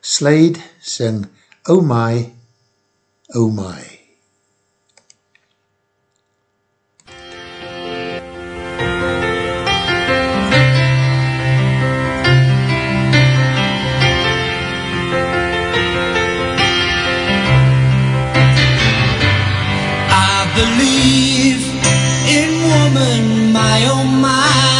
Slade sing Oh My, Oh My. Believe in woman, my oh my.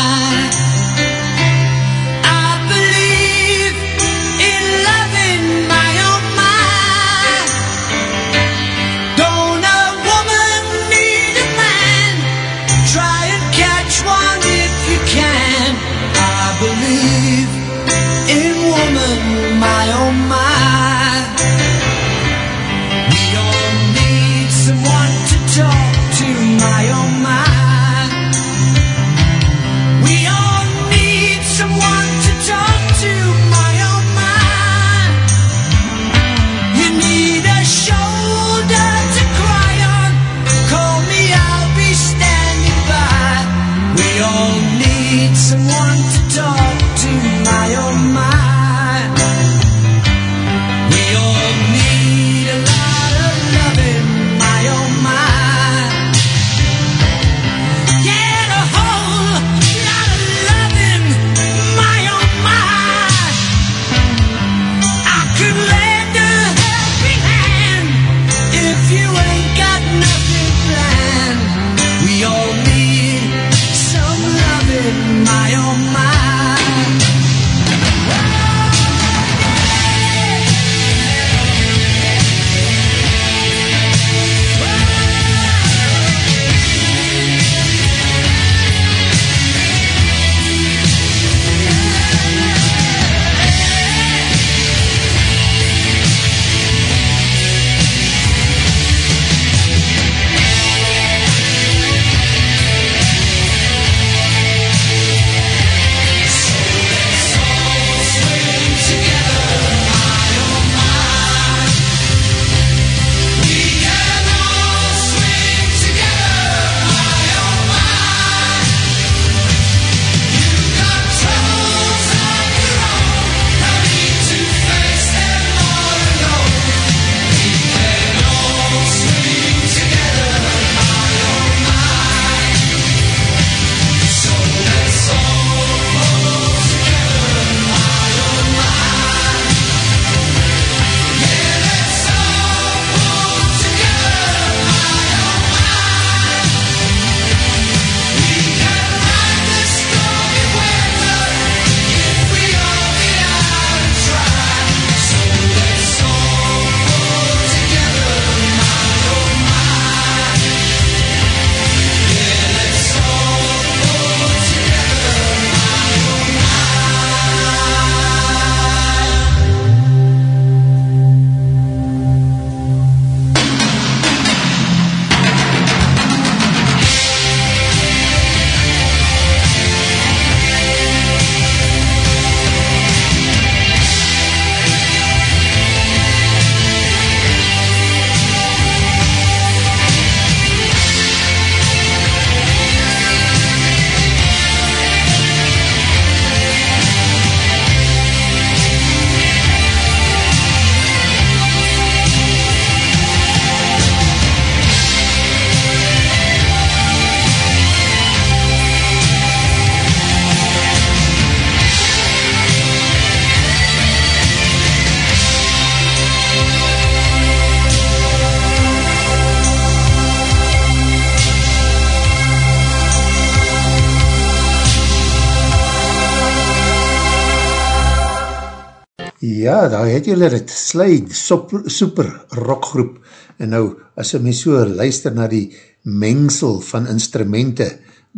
Ja, daar het julle het Slide super, super rockgroep en nou as jy my so luister na die mengsel van instrumente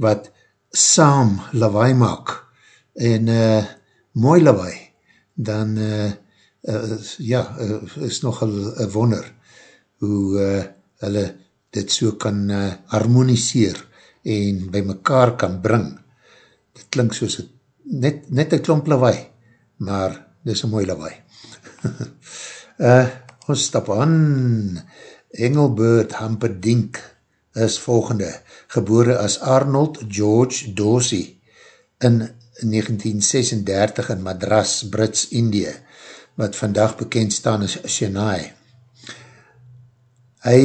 wat saam lawaai maak en uh, mooi lawaai dan uh, uh, ja, uh, is nogal een wonder hoe uh, hulle dit so kan uh, harmoniseer en by mekaar kan bring. Dit klink soos het, net, net een klomp lawaai, maar dit is een mooi lawaai. Uh, ons stap aan. Engelbert Hamperdink is volgende, gebore as Arnold George Dorsey in 1936 in Madras, Brits, Indië, wat vandag bekend staan as Chennai. Hy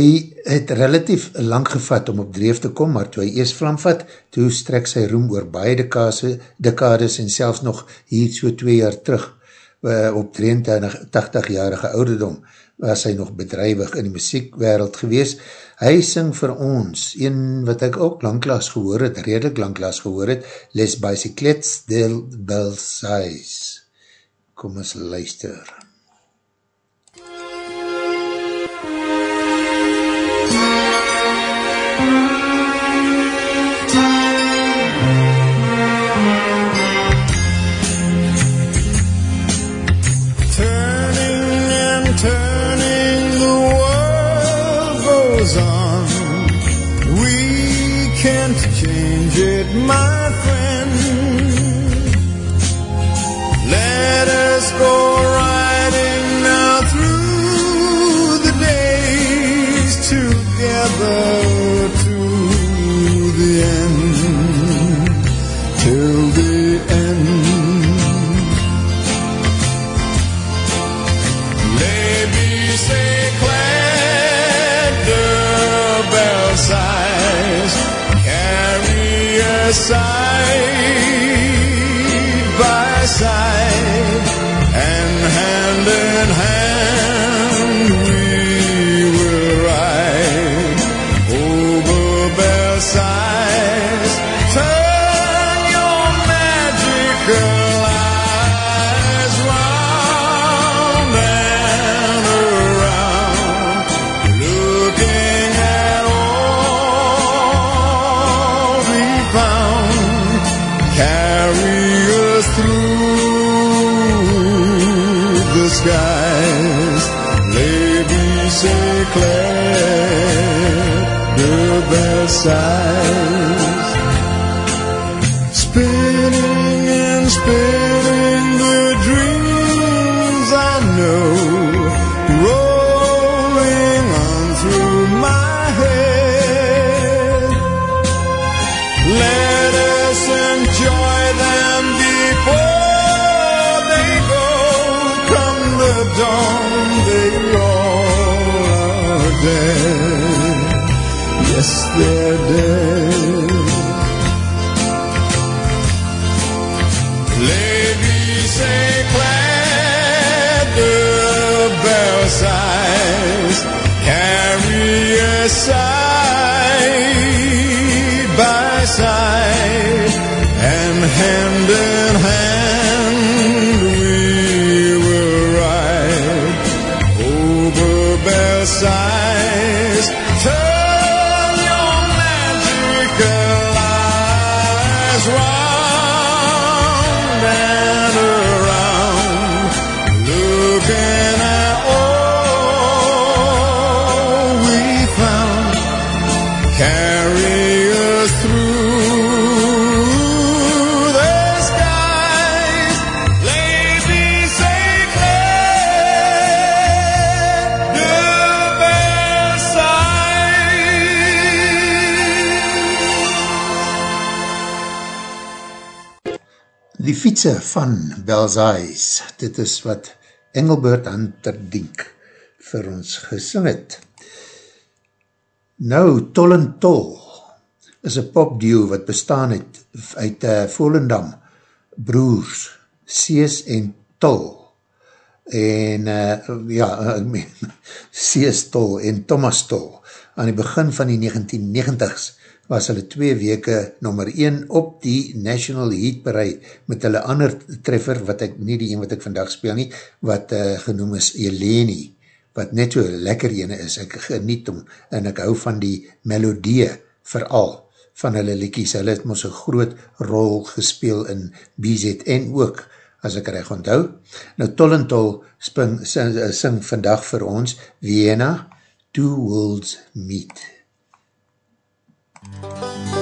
het relatief lang gevat om op dreef te kom, maar toe hy eers vlam vat, toe strek sy roem oor baie dekades en selfs nog hier so twee jaar terug uh, op 83-jarige ouderdom was hy nog bedrijwig in die muziekwereld gewees. Hy sing vir ons, een wat ek ook langklaas gehoor het, redelijk langklaas gehoor het, Les Bicyclettes del Belsaïs. Kom ons luister. Turning Fietsen van Belsaïs, dit is wat Engelbert Hunterdink vir ons gesing het. Nou, Tol en Tol is een popduo wat bestaan het uit uh, Volendam, broers, Sees en Tol. En uh, ja, ek meen, Sees Tol en Thomas Tol. Aan die begin van die 1990s was hulle twee weke nummer 1 op die National Heat bereid met hulle ander treffer, wat ek, nie die een wat ek vandag speel nie, wat uh, genoem is Eleni, wat net so lekker ene is, ek geniet om, en ek hou van die melodie vooral van hulle liekies, hulle het ons een groot rol gespeel in BZN ook, as ek recht onthou. Nou Tollentol sing, sing, sing vandag vir ons Vienna, Two Worlds Meet. Daar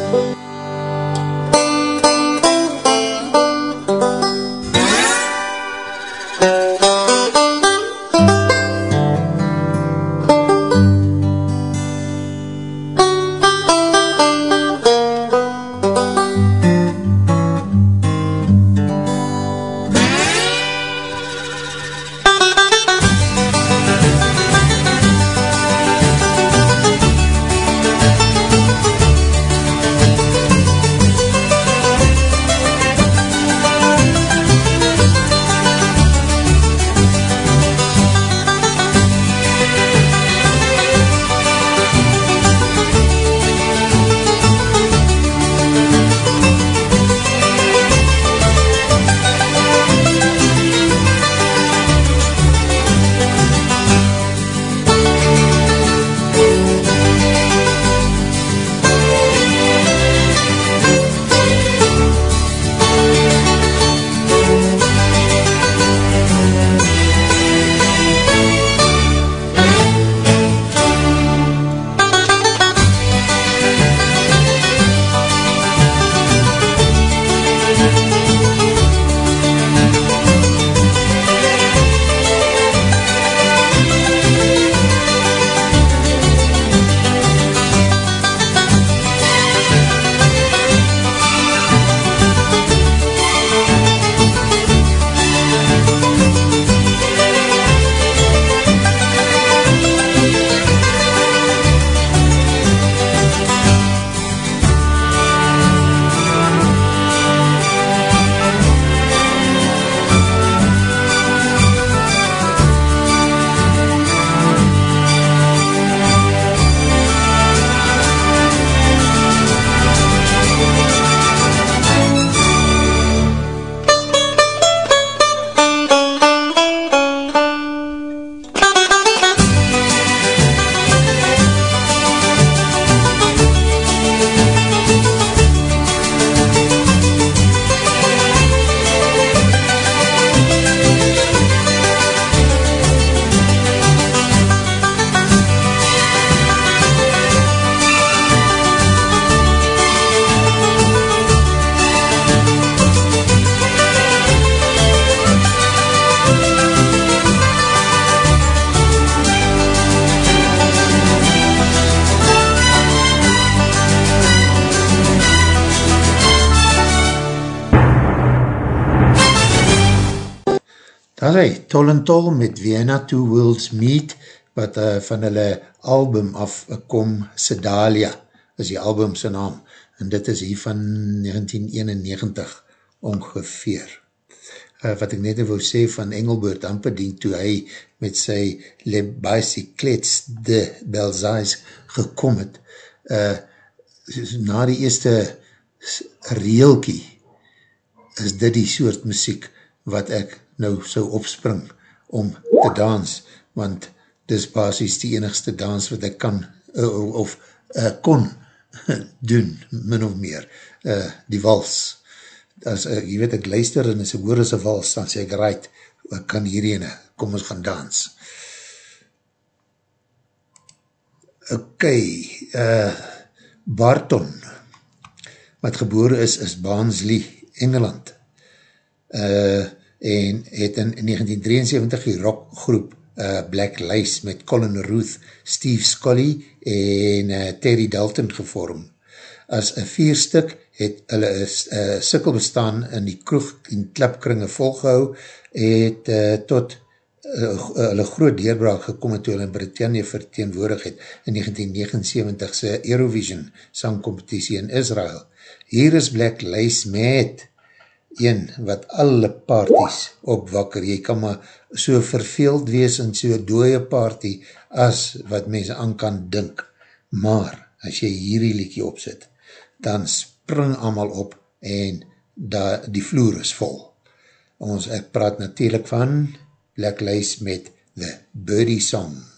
Tollentol met Vienna Two Worlds Meet, wat uh, van hulle album afkom, Sedalia, is die album sy naam, en dit is hier van 1991 ongeveer. Uh, wat ek net wou sê van Engelbert Amperdien, toe hy met sy Le Bicyclettes de Belzais gekom het, uh, na die eerste reelkie, is dit die soort muziek wat ek nou so opspring om te dans, want dis basis die enigste dans wat ek kan, uh, of uh, kon doen, min of meer, uh, die wals. As, uh, jy weet, ek luister en as ek hoor as een wals, dan sê ek, right, ek kan hierheen, kom ons gaan dans. Ok, uh, Barton, wat gebore is, is Barnsley, Engeland. Uh, en het in 1973 die rockgroep uh, Black Lice met Colin Ruth, Steve Scully en uh, Terry Dalton gevorm. As een vierstuk het hulle een uh, sikkel bestaan in die kroeg en klapkringe volgehou, het uh, tot uh, hulle groot deurbraak gekom toe hulle in Britannia verteenwoordig het in 1979 se Eurovision sangcompetitie in Israel. Hier is Black Lice met een wat alle parties opwakker, jy kan maar so verveeld wees in so dooie party as wat mense aan kan dink, maar as jy hierdie liekie opzit, dan spring allemaal op en da, die vloer is vol. Ons, ek praat natuurlijk van Black Lace met The Birdie Song.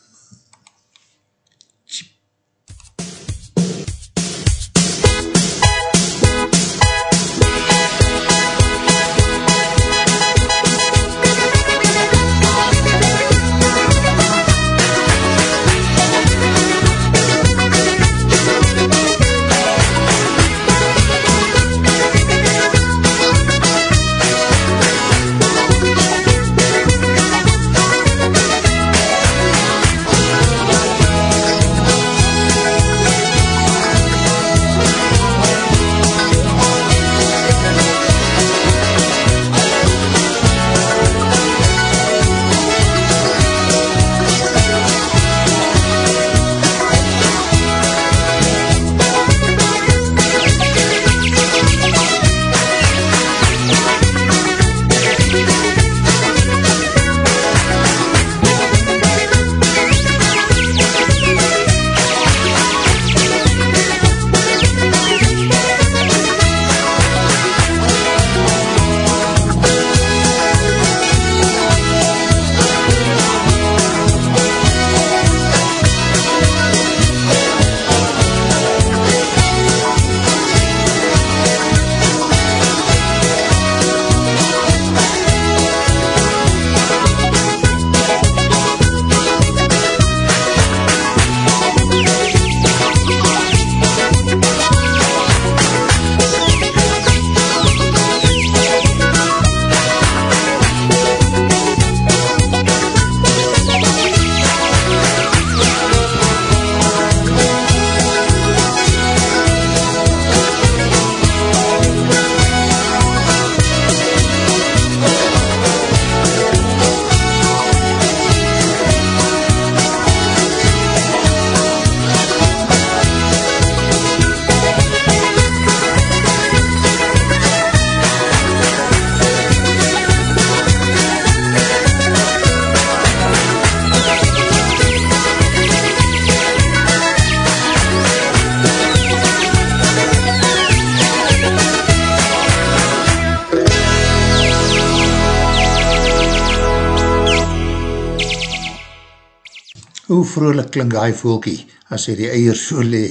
Klink hy voelkie, as hy die eier so le,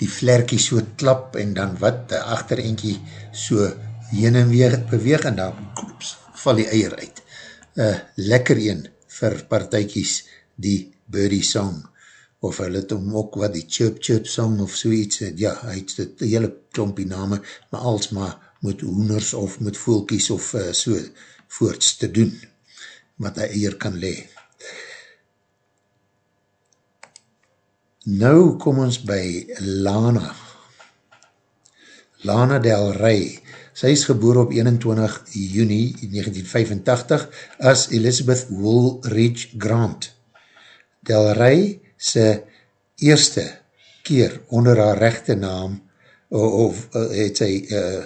die vlerkie so klap, en dan wat, die achtereentjie so heen en weer beweeg, en dan koeps, val die eier uit. Uh, lekker een vir partijkies, die birdie song, of hy het om ook wat, die chirp chirp song, of so iets, ja, hy het die hele klompie name, maar als maar met hoeners, of met voelkies, of uh, so voorts te doen, wat hy eier kan lee. Nou kom ons by Lana. Lana Del Rey. Sy is geboor op 21 juni 1985 as Elizabeth Woolridge Grant. Del Rey sy eerste keer onder haar rechte naam of, of het sy uh,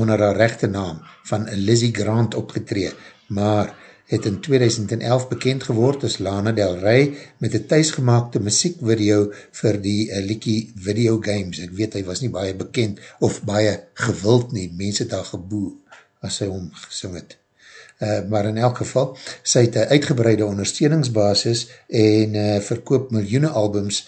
onder haar rechte naam van Lizzie Grant opgetree, maar het in 2011 bekend geword as Lana Del Rey met een thuisgemaakte muziekvideo vir die uh, Likie Video Games. Ek weet, hy was nie baie bekend of baie gewild nie, mense daar geboe as hy omgesing het. Uh, maar in elk geval, sy het een uitgebreide ondersteuningsbasis en uh, verkoop miljoene albums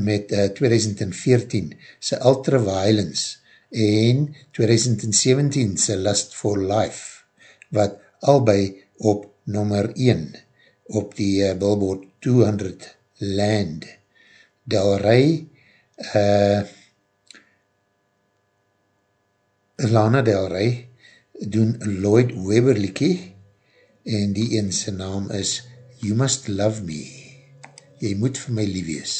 met uh, 2014 sy Ultra Violence en 2017 sy Lust for Life, wat albei op nummer 1 op die uh, Billboard 200 Land. Del Rey, uh, Lana Del Rey, doen Lloyd Webber liekie, en die een sy naam is You Must Love Me. Jy moet vir my lief wees.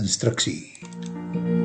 Instructie. MUZIEK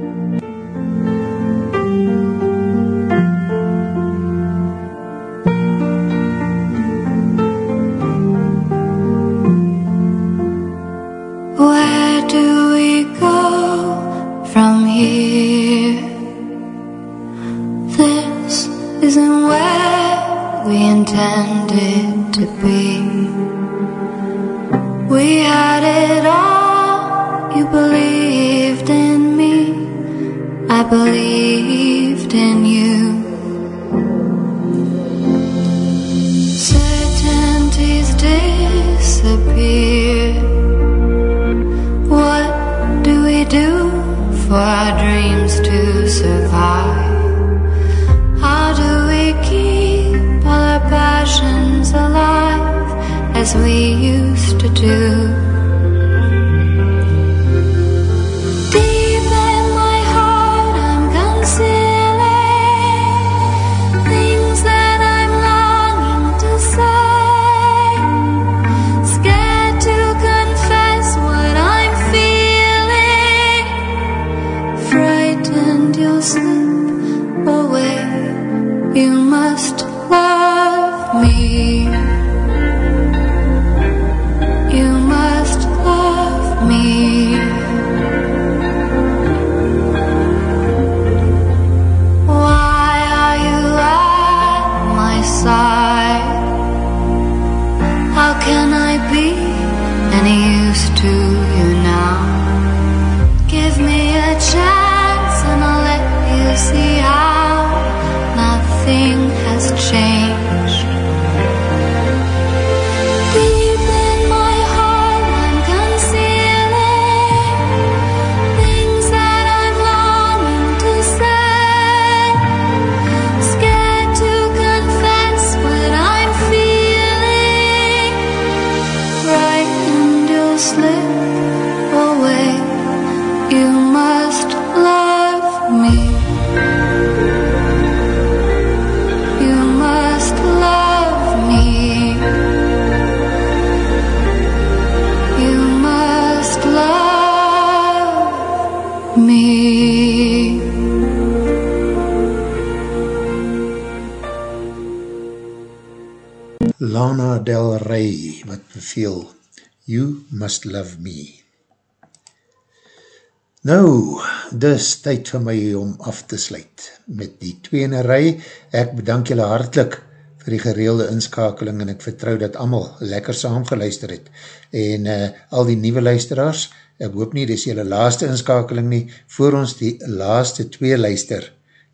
dis tyd vir my om af te sluit met die tweene rij. Ek bedank julle hartlik vir die gereelde inskakeling en ek vertrou dat allemaal lekker saam geluister het. En uh, al die nieuwe luisteraars, ek hoop nie, dis julle laaste inskakeling nie, voor ons die laaste twee luister,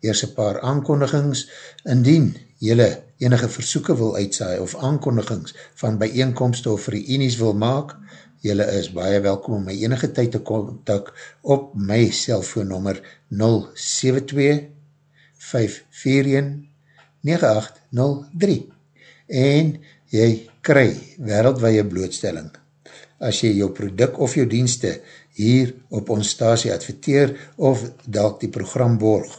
eers een paar aankondigings, indien julle enige versoeken wil uitsaai of aankondigings van bijeenkomst of reenies wil maak, julle is baie welkom om my enige tyd te kontak op my cellfoonnummer 072-541-9803 en jy kry wereldwaie blootstelling. As jy jou product of jou dienste hier op ons stasie adverteer of dalk die program borg,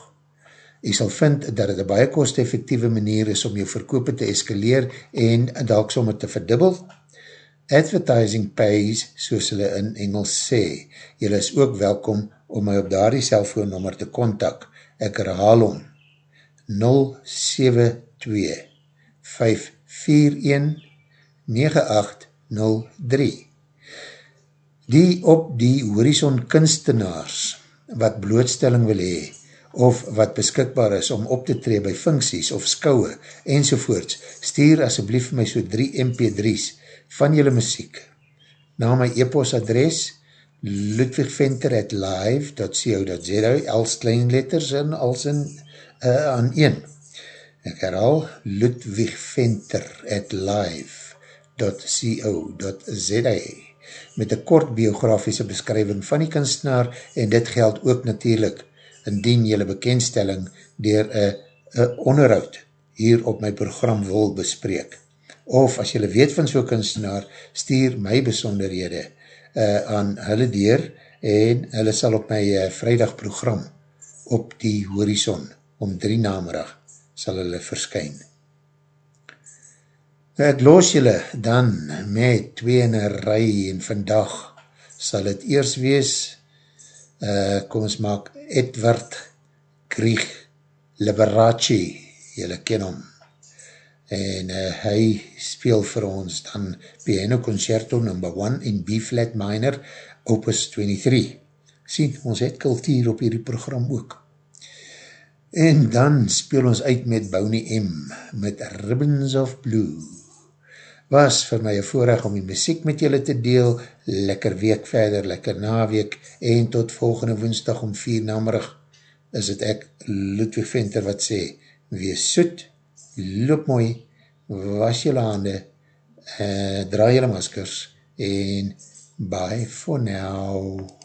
jy sal vind dat het een baie kost-effectieve manier is om jou verkoop te eskaleer en dalk sommer te verdubbel. Advertising pays, soos hulle in Engels sê. Julle is ook welkom om my op daar die cellfoonnummer te kontak. Ek herhaal om 072-541-9803 Die op die horizon kunstenaars wat blootstelling wil hee, of wat beskikbaar is om op te tree by funksies of skouwe enzovoorts, stuur asjeblief my so 3 mp3's van julle muziek na my e-post adres ludwigventer at live.co.za als kleinletters en als in uh, aan 1 ek herhaal ludwigventer at live.co.za met een kort biografiese beskrywing van die kunstenaar en dit geld ook natuurlijk indien jylle bekendstelling dier een onderhoud hier op my program wil bespreek. Of as jylle weet van so'n kunstenaar, stuur my besonderhede uh, aan hulle dier en hulle sal op my uh, vrijdag program op die horizon om drie namerig sal hulle verskyn. Ek los jylle dan met twee in een rij en vandag sal het eers wees uh, kom ons maak Edward Grieg Liberace, jylle ken hom en uh, hy speel vir ons dan Piano Concerto number 1 in B-flat minor opus 23 sien, ons het kultuur op hierdie program ook. En dan speel ons uit met Bounty M met Ribbons of Blue. Was vir my een voorrecht om die muziek met julle te deel, lekker week verder, lekker naweek, en tot volgende woensdag om vier namerig, is het ek, Ludwig Venter, wat sê, wees soet, loop mooi, was julle hande, uh, draai jylle maskers en bye for now.